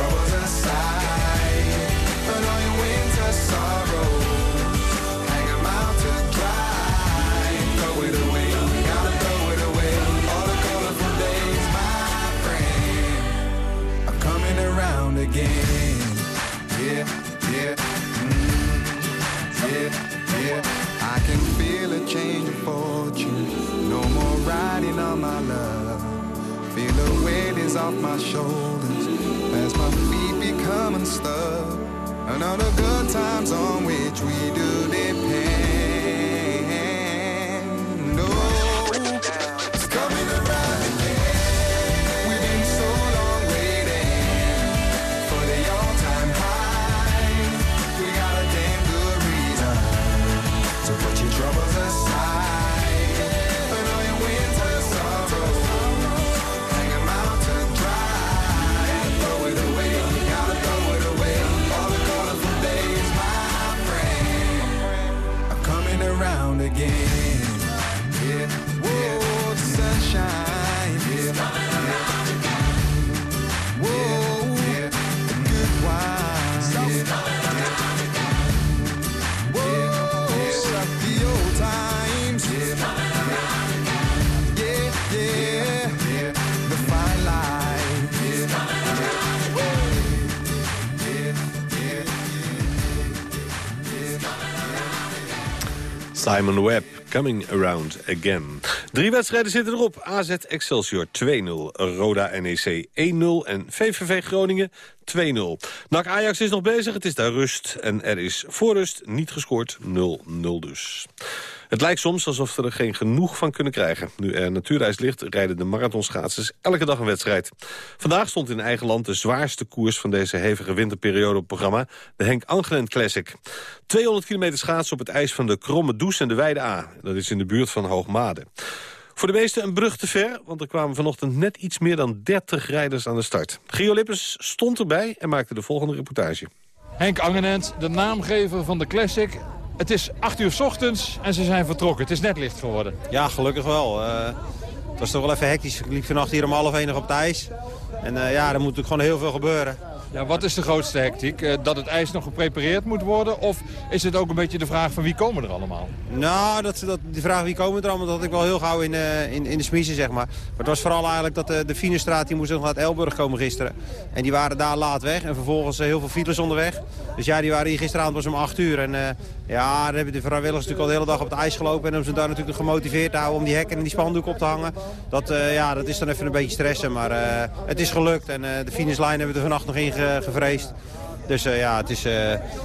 G: Troubles aside. And all your winter sorrows, out to dry. Throw it away, gotta throw it away. All the colorful days, my friend, are coming around again. Yeah, yeah, yeah, yeah. I can feel a change of fortune. No more riding on my love. Feel the weight is off my shoulders as my feet become unstuck. And all the good times on which we do depend. Around
B: Simon Webb, coming around again. Drie wedstrijden zitten erop. AZ Excelsior 2-0, Roda NEC 1-0 en VVV Groningen 2-0. NAC Ajax is nog bezig, het is daar rust. En er is voor rust niet gescoord, 0-0 dus. Het lijkt soms alsof we er geen genoeg van kunnen krijgen. Nu er natuurreis ligt, rijden de marathonschaatsers elke dag een wedstrijd. Vandaag stond in eigen land de zwaarste koers van deze hevige winterperiode op programma. De Henk Angelen Classic. 200 kilometer schaatsen op het ijs van de Kromme Does en de Weide A. Dat is in de buurt van Hoogmade. Voor de meesten een brug te ver, want er kwamen vanochtend net iets meer dan 30 rijders aan de start. Gio Lippens stond erbij en maakte de volgende reportage.
H: Henk Angenent, de naamgever van de Classic. Het is 8 uur 's ochtends en ze zijn vertrokken. Het is net licht geworden.
I: Ja, gelukkig wel. Eh, het was toch wel even hectisch. Ik liep vannacht hier om half nog op het ijs. En eh, ja, er moet natuurlijk gewoon heel veel gebeuren.
H: Ja, wat is de grootste hectiek? Eh, dat het ijs nog geprepareerd moet worden? Of is het ook een beetje de vraag van wie komen er allemaal?
I: Nou, dat, dat, die vraag wie komen er allemaal, dat had ik wel heel gauw in, in, in de smiezen, zeg maar. Maar het was vooral eigenlijk dat de, de Finestraat, die moest nog naar Elburg komen gisteren. En die waren daar laat weg en vervolgens heel veel files onderweg. Dus ja, die waren hier gisteravond pas om 8 uur. En ja, dan hebben de vrijwilligers natuurlijk al de hele dag op het ijs gelopen. En om ze daar natuurlijk gemotiveerd te houden om die hekken en die spandoek op te hangen. Dat, eh, ja, dat is dan even een beetje stressen, maar eh, het is gelukt. En eh, de finishlijn hebben we er vannacht nog in ge- gevreesd. Dus ja, het is,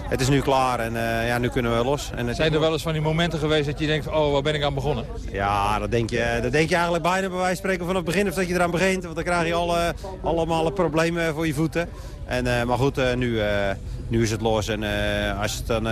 I: het is nu klaar en ja, nu kunnen we los. En
H: Zijn er wel eens van die momenten geweest dat je denkt... oh, waar ben ik aan begonnen?
I: Ja, dat denk, je, dat denk je eigenlijk bijna bij wijze van spreken vanaf het begin of dat je eraan begint. Want dan krijg je alle, allemaal problemen voor je voeten. En, eh, maar goed, eh, nu, eh, nu is het los. En als het dan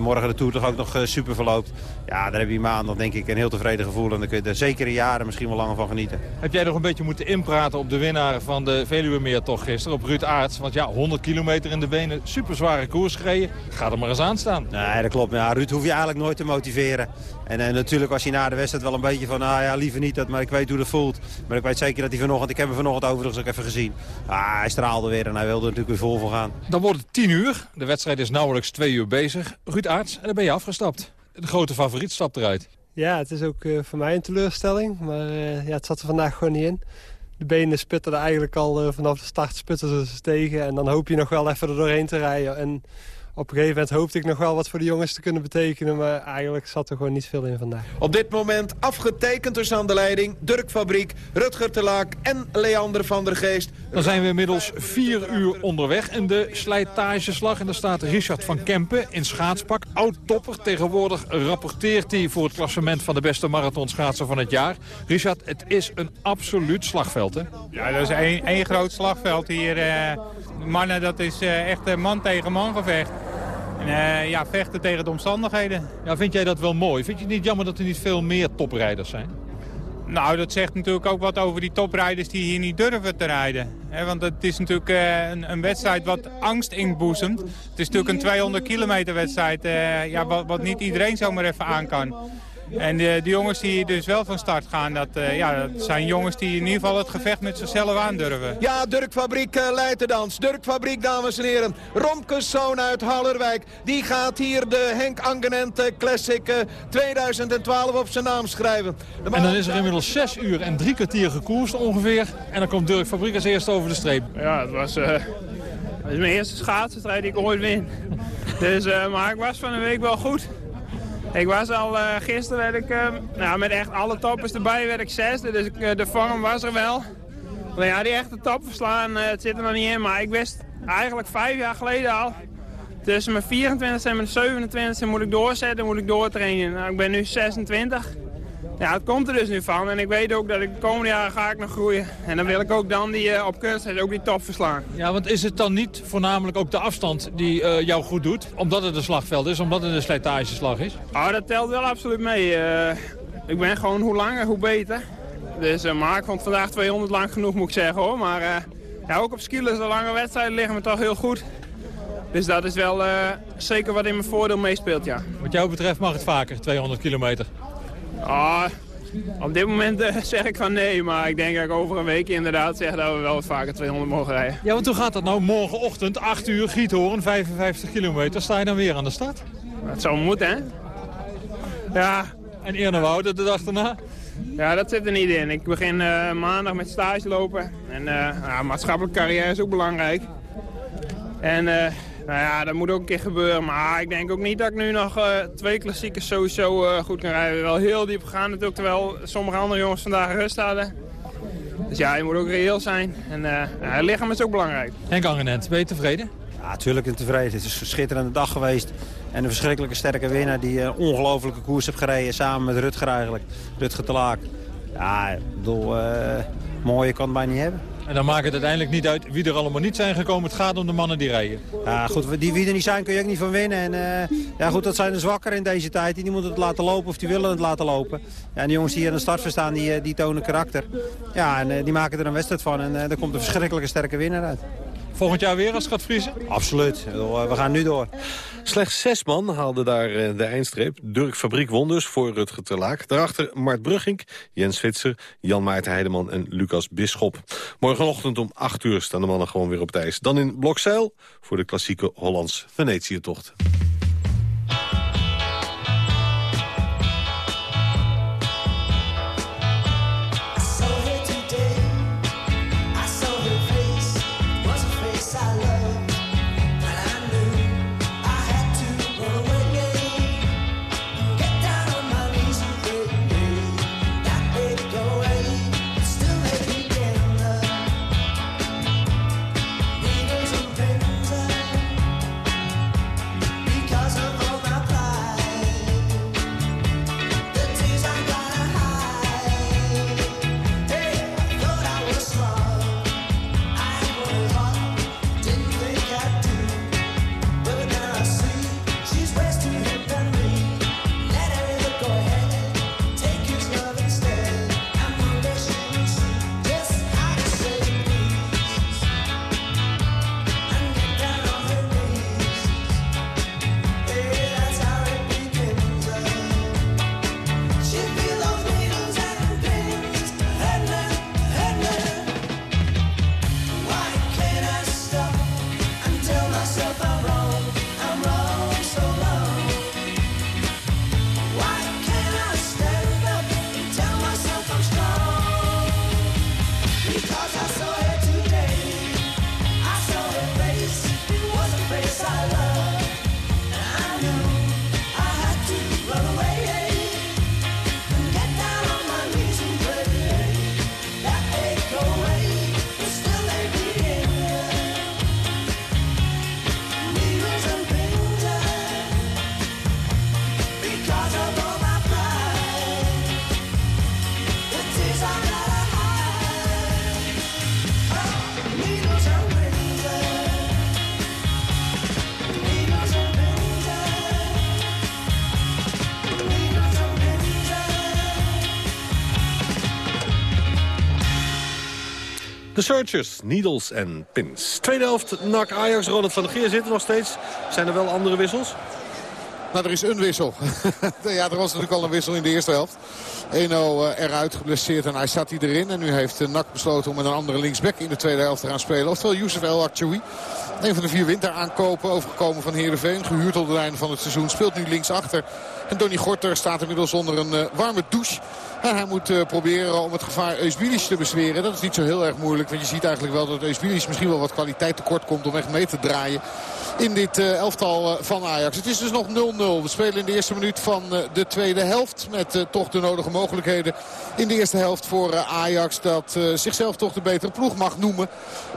I: morgen de Tour toch ook nog super verloopt... ja, dan heb je maandag denk ik een heel tevreden gevoel. En dan kun je er zeker jaren misschien wel langer van genieten.
H: Heb jij nog een beetje moeten inpraten op de winnaar van de Veluwe toch gisteren, op Ruud Aarts? Want ja, 100 kilometer in de benen, super zware koers gereden. Ga er maar eens aan staan.
I: Nee, dat klopt. Ja, Ruud hoef je eigenlijk nooit te motiveren. En natuurlijk was hij na de wedstrijd wel een beetje van... ah ja, liever niet, dat, maar ik weet hoe dat voelt. Maar ik weet zeker dat hij vanochtend... ik heb hem vanochtend overigens ook even gezien. Ah, hij straalde weer en hij wilde natuurlijk weer vol voor gaan.
H: Dan wordt het 10 uur. De wedstrijd is nauwelijks twee uur bezig. Ruud Aarts, en dan ben je afgestapt. De grote favoriet stapt eruit.
J: Ja, het is ook eh, voor mij een teleurstelling. Maar eh, ja, het zat er vandaag gewoon niet in. De benen sputterden eigenlijk al eh, vanaf de start sputterden ze tegen. En dan hoop je nog wel even er doorheen te rijden. En op een gegeven moment hoopte ik nog wel wat voor de jongens te kunnen betekenen. Maar eigenlijk zat er gewoon niet veel in vandaag.
K: Op dit moment afgetekend dus aan de leiding. Dirk Fabriek, Rutger Telaak en Leander van der Geest.
H: Dan zijn we inmiddels vier uur onderweg in de slijtageslag. En daar staat Richard van Kempen in schaatspak. Oud-topper. Tegenwoordig rapporteert hij voor het klassement van de beste marathonschaatser van het jaar. Richard, het is een absoluut slagveld, hè?
L: Ja, dat is één, één groot slagveld hier. eh, mannen, dat is eh, echt eh, man tegen man gevecht. En, ja, vechten tegen de omstandigheden.
H: Ja, vind jij dat wel mooi? Vind je het niet jammer dat er niet veel meer toprijders zijn?
L: Nou, dat zegt natuurlijk ook wat over die toprijders die hier niet durven te rijden. Want het is natuurlijk eh, een, een wedstrijd wat angst inboezemt. Het is natuurlijk een 200 kilometer wedstrijd eh, ja, wat, wat niet iedereen zomaar even aan kan. En de, de jongens die dus wel van start gaan, dat, eh, ja, dat zijn jongens die in ieder geval het gevecht met zichzelf aandurven.
K: Ja, Dirk Fabriek eh, leidt de dans. Dirk Fabriek, dames en heren. Romkes zoon uit Hallerwijk. Die gaat hier de Henk Angenent Classic eh, 2012 op zijn naam schrijven. De
H: En dan is er inmiddels 6 uur en drie kwartier gekoerst ongeveer. En dan komt Dirk Fabriek als eerste over de streep.
M: Ja, het was, eh, het is mijn eerste schaatswedstrijd die ik ooit win. (laughs) Dus, eh, maar ik was van de week wel goed. Ik was al, eh, gisteren werd ik, eh, nou, met echt alle toppers erbij werd ik zesde, dus eh, de vorm was er wel. Maar ja, die echte top verslaan, eh, het zit er nog niet in. Maar ik wist eigenlijk vijf jaar geleden al, tussen mijn 24 en mijn 27 moet ik doorzetten, moet ik doortrainen. Nou, ik ben nu 26. Ja, het komt er dus nu van. En ik weet ook dat ik de komende jaren ga ik nog groeien. En dan wil ik ook dan die, eh, op kunstheid ook die top verslaan.
H: Ja, want is het dan niet voornamelijk ook de afstand die eh, jou goed doet? Omdat het een slagveld is, omdat het een slijtageslag is?
M: Oh, dat telt wel absoluut mee. Eh, ik ben gewoon hoe langer, hoe beter. Dus, maar ik vond vandaag 200 lang genoeg, moet ik zeggen hoor. Maar ja, ook op skilers, de lange wedstrijden liggen me toch heel goed. Dus dat is wel zeker wat in mijn voordeel meespeelt, ja.
H: Wat jou betreft mag het vaker, 200 kilometer.
M: Ah, op dit moment eh, zeg ik van nee, maar ik denk dat ik over een week inderdaad zeg dat we wel vaker 200 mogen rijden.
H: Ja, want hoe gaat dat nou? Morgenochtend, 8 uur, Giethoorn, 55 kilometer. Sta je dan weer aan de start?
M: Dat zou moeten, hè? Ja.
H: En Eernewouden de dag daarna?
M: Ja, dat zit er niet in. Ik begin eh, maandag met stage lopen. En ja, maatschappelijke carrière is ook belangrijk. En nou ja, dat moet ook een keer gebeuren. Maar ik denk ook niet dat ik nu nog eh, twee klassiekers sowieso eh, goed kan rijden. Wel heel diep gegaan natuurlijk, terwijl sommige andere jongens vandaag rust hadden. Dus ja, je moet ook reëel zijn. En eh, ja, het lichaam is ook belangrijk.
H: Henk Angenent, ben je tevreden?
I: Ja, natuurlijk en tevreden. Het is een schitterende dag geweest. En een verschrikkelijke sterke winnaar die een ongelofelijke koers heeft gereden. Samen met Rutger eigenlijk. Rutger te Laak. Ja, ik bedoel, eh mooie kan het bijna niet hebben.
H: En dan maakt het uiteindelijk niet uit wie er allemaal niet zijn gekomen. Het gaat om de mannen die rijden.
I: Ja, goed, die wie er niet zijn kun je ook niet van winnen. En eh, ja, goed, dat zijn de zwakkeren in deze tijd. Die moeten het laten lopen of die willen het laten lopen. Ja, en die jongens die hier aan de start verstaan, die, eh, die tonen karakter. Ja, en eh, die maken er een wedstrijd van. En er komt een verschrikkelijke sterke winnaar uit.
H: Volgend jaar weer als het gaat vriezen?
I: Absoluut. Eh, We gaan nu door.
B: Slechts zes man haalden daar eh, de eindstreep. Dirk Fabriek won dus voor Rutger Terlaak. Daarachter Mart Brugging, Jens Vitser, Jan Maarten Heideman en Lucas Bisschop. Morgenochtend om 8 uur staan de mannen gewoon weer op het ijs. Dan in Blokzeil voor de klassieke Hollands Searchers, Needles en Pins. Tweede helft, NAC Ajax, Ronald van der Geer zit er nog steeds. Zijn er wel andere wissels?
D: Nou, er is een wissel. (laughs) ja, er was natuurlijk al een wissel in de eerste helft. Eno eh, eruit geblesseerd en hij zat hij erin. En nu heeft eh, NAC besloten om met een andere linksback in de tweede helft te gaan spelen. Oftewel Youssef El Achoui. Een van de vier winteraankopen overgekomen van Heerenveen. Gehuurd tot het einde van het seizoen. Speelt nu linksachter. En Donny Gorter staat inmiddels onder een eh, warme douche. En hij moet eh, proberen om het gevaar Eusbilis te bezweren. Dat is niet zo heel erg moeilijk. Want je ziet eigenlijk wel dat Eusbilis misschien wel wat kwaliteit tekort komt om echt mee te draaien. In dit eh, elftal eh, van Ajax. Het is dus nog 0-0. We spelen in de eerste minuut van eh, de tweede helft. Met toch de nodige mogelijkheden in de eerste helft voor Ajax. Dat zichzelf toch de betere ploeg mag noemen.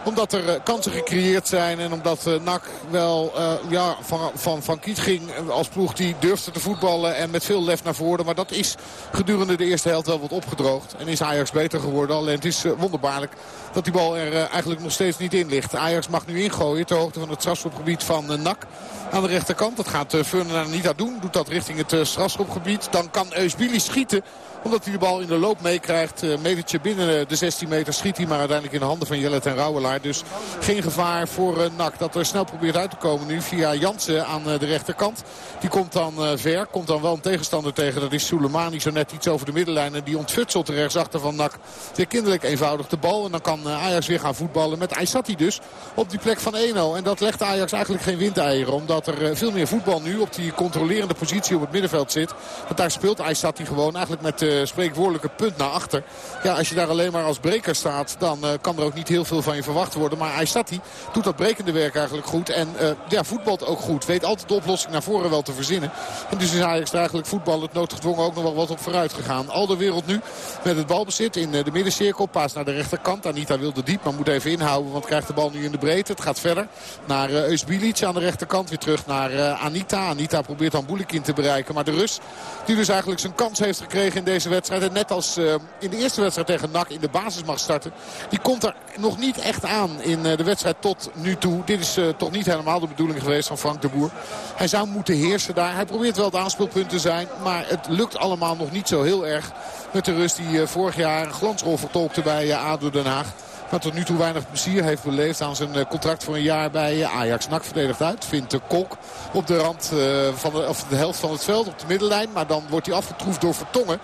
D: Omdat er kansen gecreëerd zijn. En omdat NAC wel ja, van, van, van Kiet ging als ploeg die durfde te voetballen. En met veel lef naar voren. Maar dat is gedurende de eerste helft wel wat opgedroogd. En is Ajax beter geworden. Alleen het is wonderbaarlijk dat die bal er eigenlijk nog steeds niet in ligt. Ajax mag nu ingooien ter hoogte van het strafschopgebied van eh, NAC. Aan de rechterkant. Dat gaat uh, Ferdinand niet doen. Doet dat richting het uh, strafschopgebied. Dan kan Eusbili schieten omdat hij de bal in de loop meekrijgt. Uh, metertje binnen de 16 meter schiet hij. Maar uiteindelijk in de handen van Jellet en Rauwelaar. Dus geen gevaar voor uh, NAC. Dat er snel probeert uit te komen nu via Jansen aan de rechterkant. Die komt dan ver. Komt dan wel een tegenstander tegen. Dat is Soleimani zo net iets over de middenlijn. En die ontfutselt de rechtsachter van NAC. Weer kinderlijk eenvoudig de bal. En dan kan Ajax weer gaan voetballen met Aysati dus. Op die plek van 1-0. En dat legt Ajax eigenlijk geen windeieren. Omdat er veel meer voetbal nu op die controlerende positie op het middenveld zit. Want daar speelt Aysati gewoon eigenlijk met spreekwoordelijke punt naar achter. Ja, als je daar alleen maar als breker staat, dan uh, kan er ook niet heel veel van je verwacht worden. Maar Aysati doet dat brekende werk eigenlijk goed. En uh, ja, voetbalt ook goed. Weet altijd de oplossing naar voren wel te verzinnen. En dus is Ajax eigenlijk voetbal het noodgedwongen ook nog wel wat op vooruit gegaan. Al de wereld nu met het balbezit in de middencirkel. Paas naar de rechterkant. Anita wilde diep, maar moet even inhouden. Want krijgt de bal nu in de breedte. Het gaat verder naar uh, Eusbilic aan de rechterkant. Weer terug naar Anita. Anita probeert dan Boelikin te bereiken. Maar de Rus, die dus eigenlijk zijn kans heeft gekregen in deze wedstrijd. En net als uh, in de eerste wedstrijd tegen NAC in de basis mag starten. Die komt er nog niet echt aan in de wedstrijd tot nu toe. Dit is toch niet helemaal de bedoeling geweest van Frank de Boer. Hij zou moeten heersen daar. Hij probeert wel het aanspeelpunt te zijn. Maar het lukt allemaal nog niet zo heel erg. Met de Rus die vorig jaar een glansrol vertolkte bij ADO Den Haag. Maar tot nu toe weinig plezier heeft beleefd aan zijn contract voor een jaar bij Ajax. Nak verdedigt uit. Vindt de Kok op de rand van of de helft van het veld op de middenlijn. Maar dan wordt hij afgetroefd door Vertongen.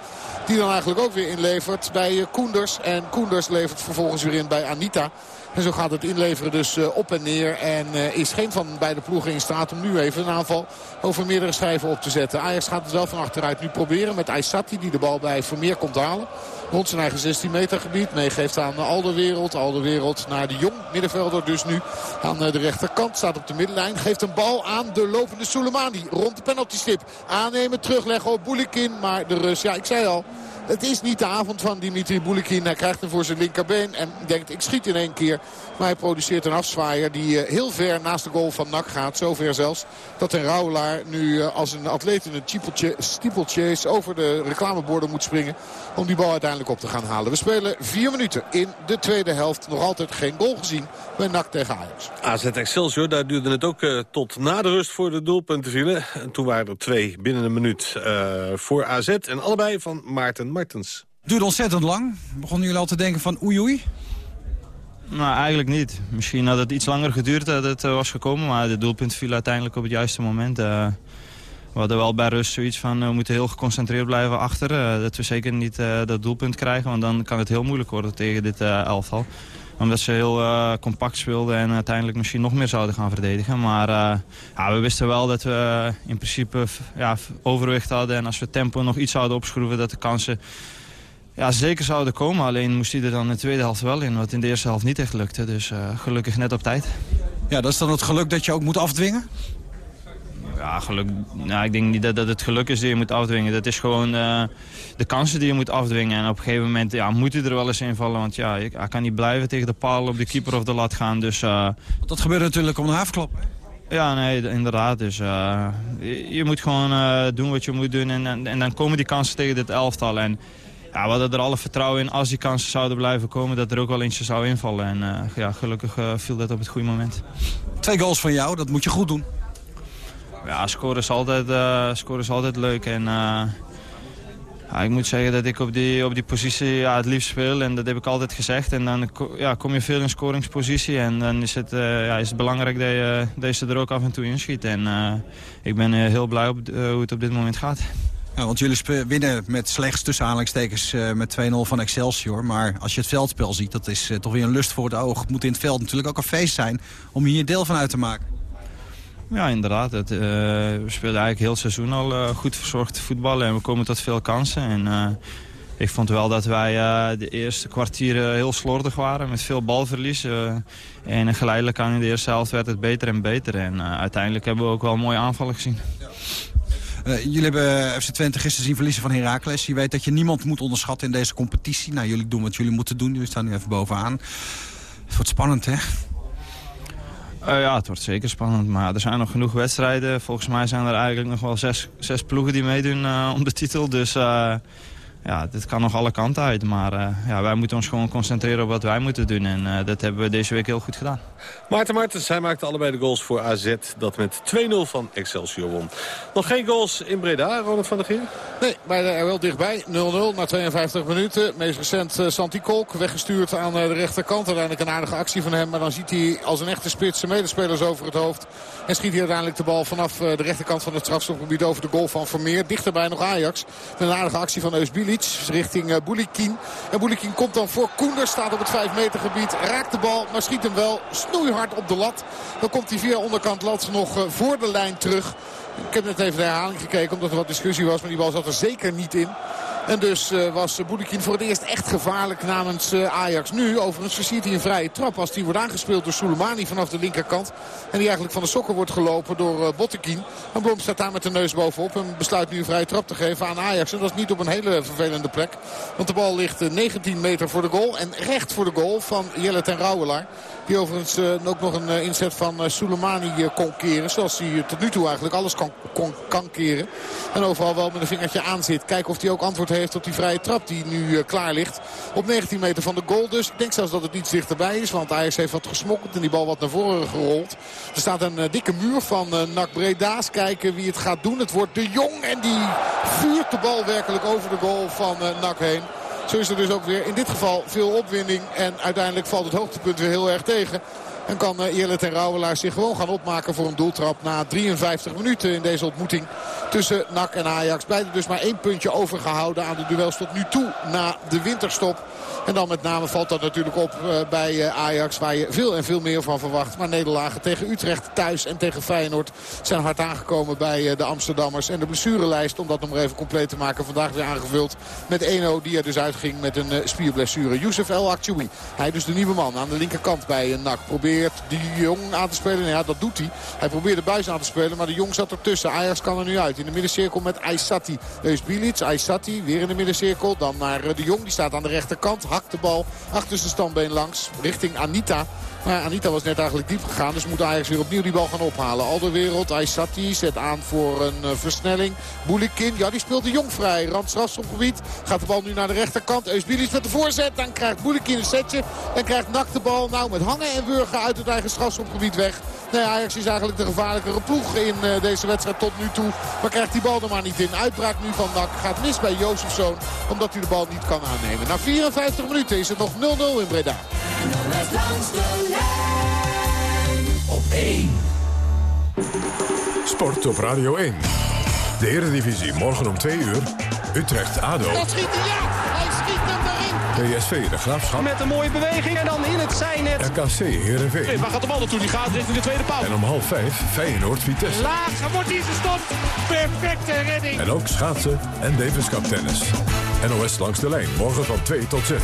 D: Die dan eigenlijk ook weer inlevert bij Koenders. En Koenders levert vervolgens weer in bij Anita. En zo gaat het inleveren dus op en neer. En is geen van beide ploegen in staat om nu even een aanval over meerdere schijven op te zetten. Ajax gaat het wel van achteruit nu proberen met Aysati die de bal bij Vermeer komt halen. Rond zijn eigen 16 meter gebied. Meegeeft aan Alderwereld. Alderwereld naar de Jong. Middenvelder dus nu aan de rechterkant. Staat op de middenlijn. Geeft een bal aan de lopende Soleimani. Rond de penaltystip. Aannemen, terugleggen op Boulikin. Maar de Rus, ja ik zei al. Het is niet de avond van Dimitri Boulikin. Hij krijgt hem voor zijn linkerbeen en denkt ik schiet in één keer. Maar hij produceert een afzwaaier die heel ver naast de goal van Nak gaat. Zover zelfs dat een Rauwelaar nu als een atleet in een steeplechase over de reclameborden moet springen. Om die bal uiteindelijk op te gaan halen. We spelen vier minuten in de tweede helft. Nog altijd geen goal gezien bij NAC tegen Ajax.
B: AZ Excelsior, daar duurde het ook uh, tot na de rust voor de doelpunten vielen. En toen waren er twee binnen een minuut voor AZ. En allebei van Maarten Martens.
N: Het duurde ontzettend lang. Begonnen jullie al te denken van oei oei?
O: Nou, eigenlijk niet. Misschien had het iets langer geduurd dat het uh, was gekomen. Maar de doelpunt viel uiteindelijk op het juiste moment. Uh, we hadden wel bij rust zoiets van, we moeten heel geconcentreerd blijven achter. Uh, dat we zeker niet dat doelpunt krijgen. Want dan kan het heel moeilijk worden tegen dit elftal. Omdat ze heel compact speelden en uiteindelijk misschien nog meer zouden gaan verdedigen. Maar ja, we wisten wel dat we in principe ja, overwicht hadden. En als we tempo nog iets zouden opschroeven, dat de kansen ja, zeker zouden komen. Alleen moest hij er dan in de tweede helft wel in. Wat in de eerste helft niet echt lukte. Dus gelukkig net op tijd.
N: Ja, dat is dan het geluk dat je ook moet afdwingen?
O: Ja, geluk. Nou, ik denk niet dat, dat het geluk is die je moet afdwingen. Dat is gewoon uh, de kansen die je moet afdwingen. En op een gegeven moment ja, moet hij er wel eens invallen. Want ja, hij kan niet blijven tegen de paal op de keeper of de lat gaan. Dus, uh,
N: want dat gebeurt natuurlijk om een haafklap.
O: Ja, nee, inderdaad. Dus, uh, je, je, moet gewoon doen wat je moet doen. En, en, en, dan komen die kansen tegen dit elftal. En ja, we hadden er alle vertrouwen in als die kansen zouden blijven komen... dat er ook wel eentje zou invallen. En ja, gelukkig viel dat op het goede moment.
N: Twee goals van jou, dat moet je goed doen.
O: Ja, scoren is altijd, uh, scoren is altijd leuk. En Ja, ik moet zeggen dat ik op die, op die positie het liefst speel. En dat heb ik altijd gezegd. En dan ja, kom je veel in scoringspositie. En dan is het, eh, ja, is het belangrijk dat je, dat je ze er ook af en toe inschiet. En eh, ik ben eh, heel blij op, eh, hoe het op dit moment gaat.
N: Ja, want jullie winnen met slechts tussen aanhalingstekens eh, met 2-0 van Excelsior. Maar als je het veldspel ziet, dat is eh, toch weer een lust voor het oog. Het moet in het veld natuurlijk ook een feest zijn om hier deel van uit te maken.
O: Ja, inderdaad. Het, eh, we speelden eigenlijk heel seizoen al eh, goed verzorgd voetballen. En we komen tot veel kansen. En, eh, ik vond wel dat wij de eerste kwartieren heel slordig waren. Met veel balverlies. en geleidelijk aan in de eerste helft werd het beter en beter. En uiteindelijk hebben we ook wel mooie aanvallen gezien.
N: Jullie hebben FC Twente gisteren zien verliezen van Heracles. Je weet dat je niemand moet onderschatten in deze competitie. Nou, jullie doen wat jullie moeten doen. Jullie staan nu even bovenaan. Het wordt spannend, hè?
O: Eh, ja, het wordt zeker spannend. Maar er zijn nog genoeg wedstrijden. Volgens mij zijn er eigenlijk nog wel zes, zes ploegen die meedoen eh, om de titel. Dus eh, ja, dit kan nog alle kanten uit. Maar eh, ja, wij moeten ons gewoon concentreren op wat wij moeten doen. En eh, dat hebben we deze week heel goed gedaan.
B: Maarten Martens, hij maakte allebei de goals voor AZ... dat met 2-0 van Excelsior won. Nog geen goals in Breda, Ronald van der Geer?
D: Nee, maar er wel dichtbij. 0-0 na 52 minuten. Meest recent eh, Santi Kolk weggestuurd aan eh, de rechterkant. Uiteindelijk een aardige actie van hem. Maar dan ziet hij als een echte spits zijn medespelers over het hoofd. En schiet hij uiteindelijk de bal vanaf eh, de rechterkant van het strafstopgebied over de goal van Vermeer. Dichterbij nog Ajax. Een aardige actie van Eus Bilic richting eh, Boulikin. En Boulikin komt dan voor Koenders. Staat op het 5 meter gebied. Raakt de bal, maar schiet hem wel snoeihard op de lat. Dan komt hij via onderkant lat nog eh, voor de lijn terug. Ik heb net even de herhaling gekeken omdat er wat discussie was. Maar die bal zat er zeker niet in. En dus eh, was Boudikin voor het eerst echt gevaarlijk namens eh, Ajax. Nu overigens versiert hij een vrije trap als die wordt aangespeeld door Soleimani vanaf de linkerkant. En die eigenlijk van de sokken wordt gelopen door uh, Bottekin. En Blom staat daar met de neus bovenop en besluit nu een vrije trap te geven aan Ajax. En dat is niet op een hele vervelende plek. Want de bal ligt eh, 19 meter voor de goal en recht voor de goal van Jelle ten Rauwelaar. Die overigens eh, ook nog een eh, inzet van uh, Soleimani kon keren. Zoals hij tot nu toe eigenlijk alles kan, kan keren. En overal wel met een vingertje aan zit. Kijken of hij ook antwoord heeft op die vrije trap die nu klaar ligt. Op 19 meter van de goal dus. Ik denk zelfs dat het iets dichterbij is. Want Ajax heeft wat gesmokkeld en die bal wat naar voren gerold. Er staat een dikke muur van NAC Breda's. Kijken wie het gaat doen. Het wordt de Jong en die vuurt de bal werkelijk over de goal van NAC heen. Zo is er dus ook weer in dit geval veel opwinding. En uiteindelijk valt het hoogtepunt weer heel erg tegen. En kan uh, Eerlet en Rauwelaar zich gewoon gaan opmaken voor een doeltrap na 53 minuten in deze ontmoeting tussen NAC en Ajax. Beide dus maar één puntje overgehouden aan de duels tot nu toe na de winterstop. En dan met name valt dat natuurlijk op uh, bij uh, Ajax waar je veel en veel meer van verwacht. Maar nederlagen tegen Utrecht thuis en tegen Feyenoord zijn hard aangekomen bij de Amsterdammers. En de blessurelijst, om dat nog maar even compleet te maken, vandaag weer aangevuld met Eno die er dus uitging met een spierblessure. Youssef El Achoui, hij dus de nieuwe man aan de linkerkant bij NAC. Probeert die Jong aan te spelen. Nou ja, dat doet hij. Hij probeert de buis aan te spelen, maar de Jong zat ertussen. Ajax kan er nu uit in de middencirkel met Aysati. Eus Bilic, Aysati weer in de middencirkel. Dan naar de Jong, die staat aan de rechterkant. Hakt de bal achter zijn standbeen langs richting Anita. Maar Anita was net eigenlijk diep gegaan. Dus moet Ajax weer opnieuw die bal gaan ophalen. Alderwereld, Aysati zet aan voor een uh, versnelling. Boulikin, ja die speelt de Jong vrij. Randstras op gebied. Gaat de bal nu naar de rechterkant. Eusbilis met de voorzet. Dan krijgt Boulikin een setje. Dan krijgt Nak de bal. Nou met hangen en wurgen uit het eigen strafschopgebied weg. Nee, Ajax is eigenlijk de gevaarlijkere ploeg in uh, deze wedstrijd tot nu toe. Maar krijgt die bal er maar niet in. Uitbraak nu van Nak. Gaat mis bij Jozefzoon. Omdat hij de bal niet kan aannemen. Na 54 minuten is het nog 0-0 in Breda.
P: Op 1.
Q: Sport op Radio 1. De Eredivisie morgen om 2 uur. Utrecht ADO.
R: Dat schiet hij, ja! Hij schiet hem erin!
Q: PSV de Graafschap.
R: Met een mooie beweging en dan in het zijnet.
Q: RKC Heerenveen.
R: Nee, waar gaat de bal naartoe? Die gaat richting de tweede paal.
Q: En om half 5 Feyenoord Vitesse.
R: Laag, wordt hij gestopt. Perfecte redding.
Q: En ook schaatsen en Davis Cup tennis. NOS langs de lijn morgen van 2 tot 6.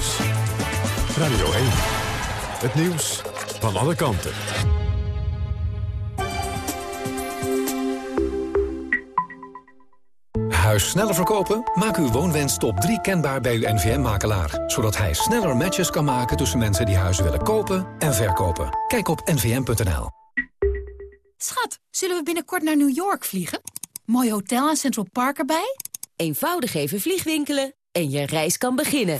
Q: Radio 1. Het nieuws van alle kanten.
S: Huis sneller verkopen? Maak uw woonwens top 3 kenbaar bij uw NVM-makelaar. Zodat hij sneller matches kan maken tussen mensen die huizen willen kopen en verkopen. Kijk op nvm.nl.
T: Schat, zullen we binnenkort naar New York vliegen? Mooi hotel en Central Park erbij?
U: Eenvoudig even vliegwinkelen en je reis kan beginnen.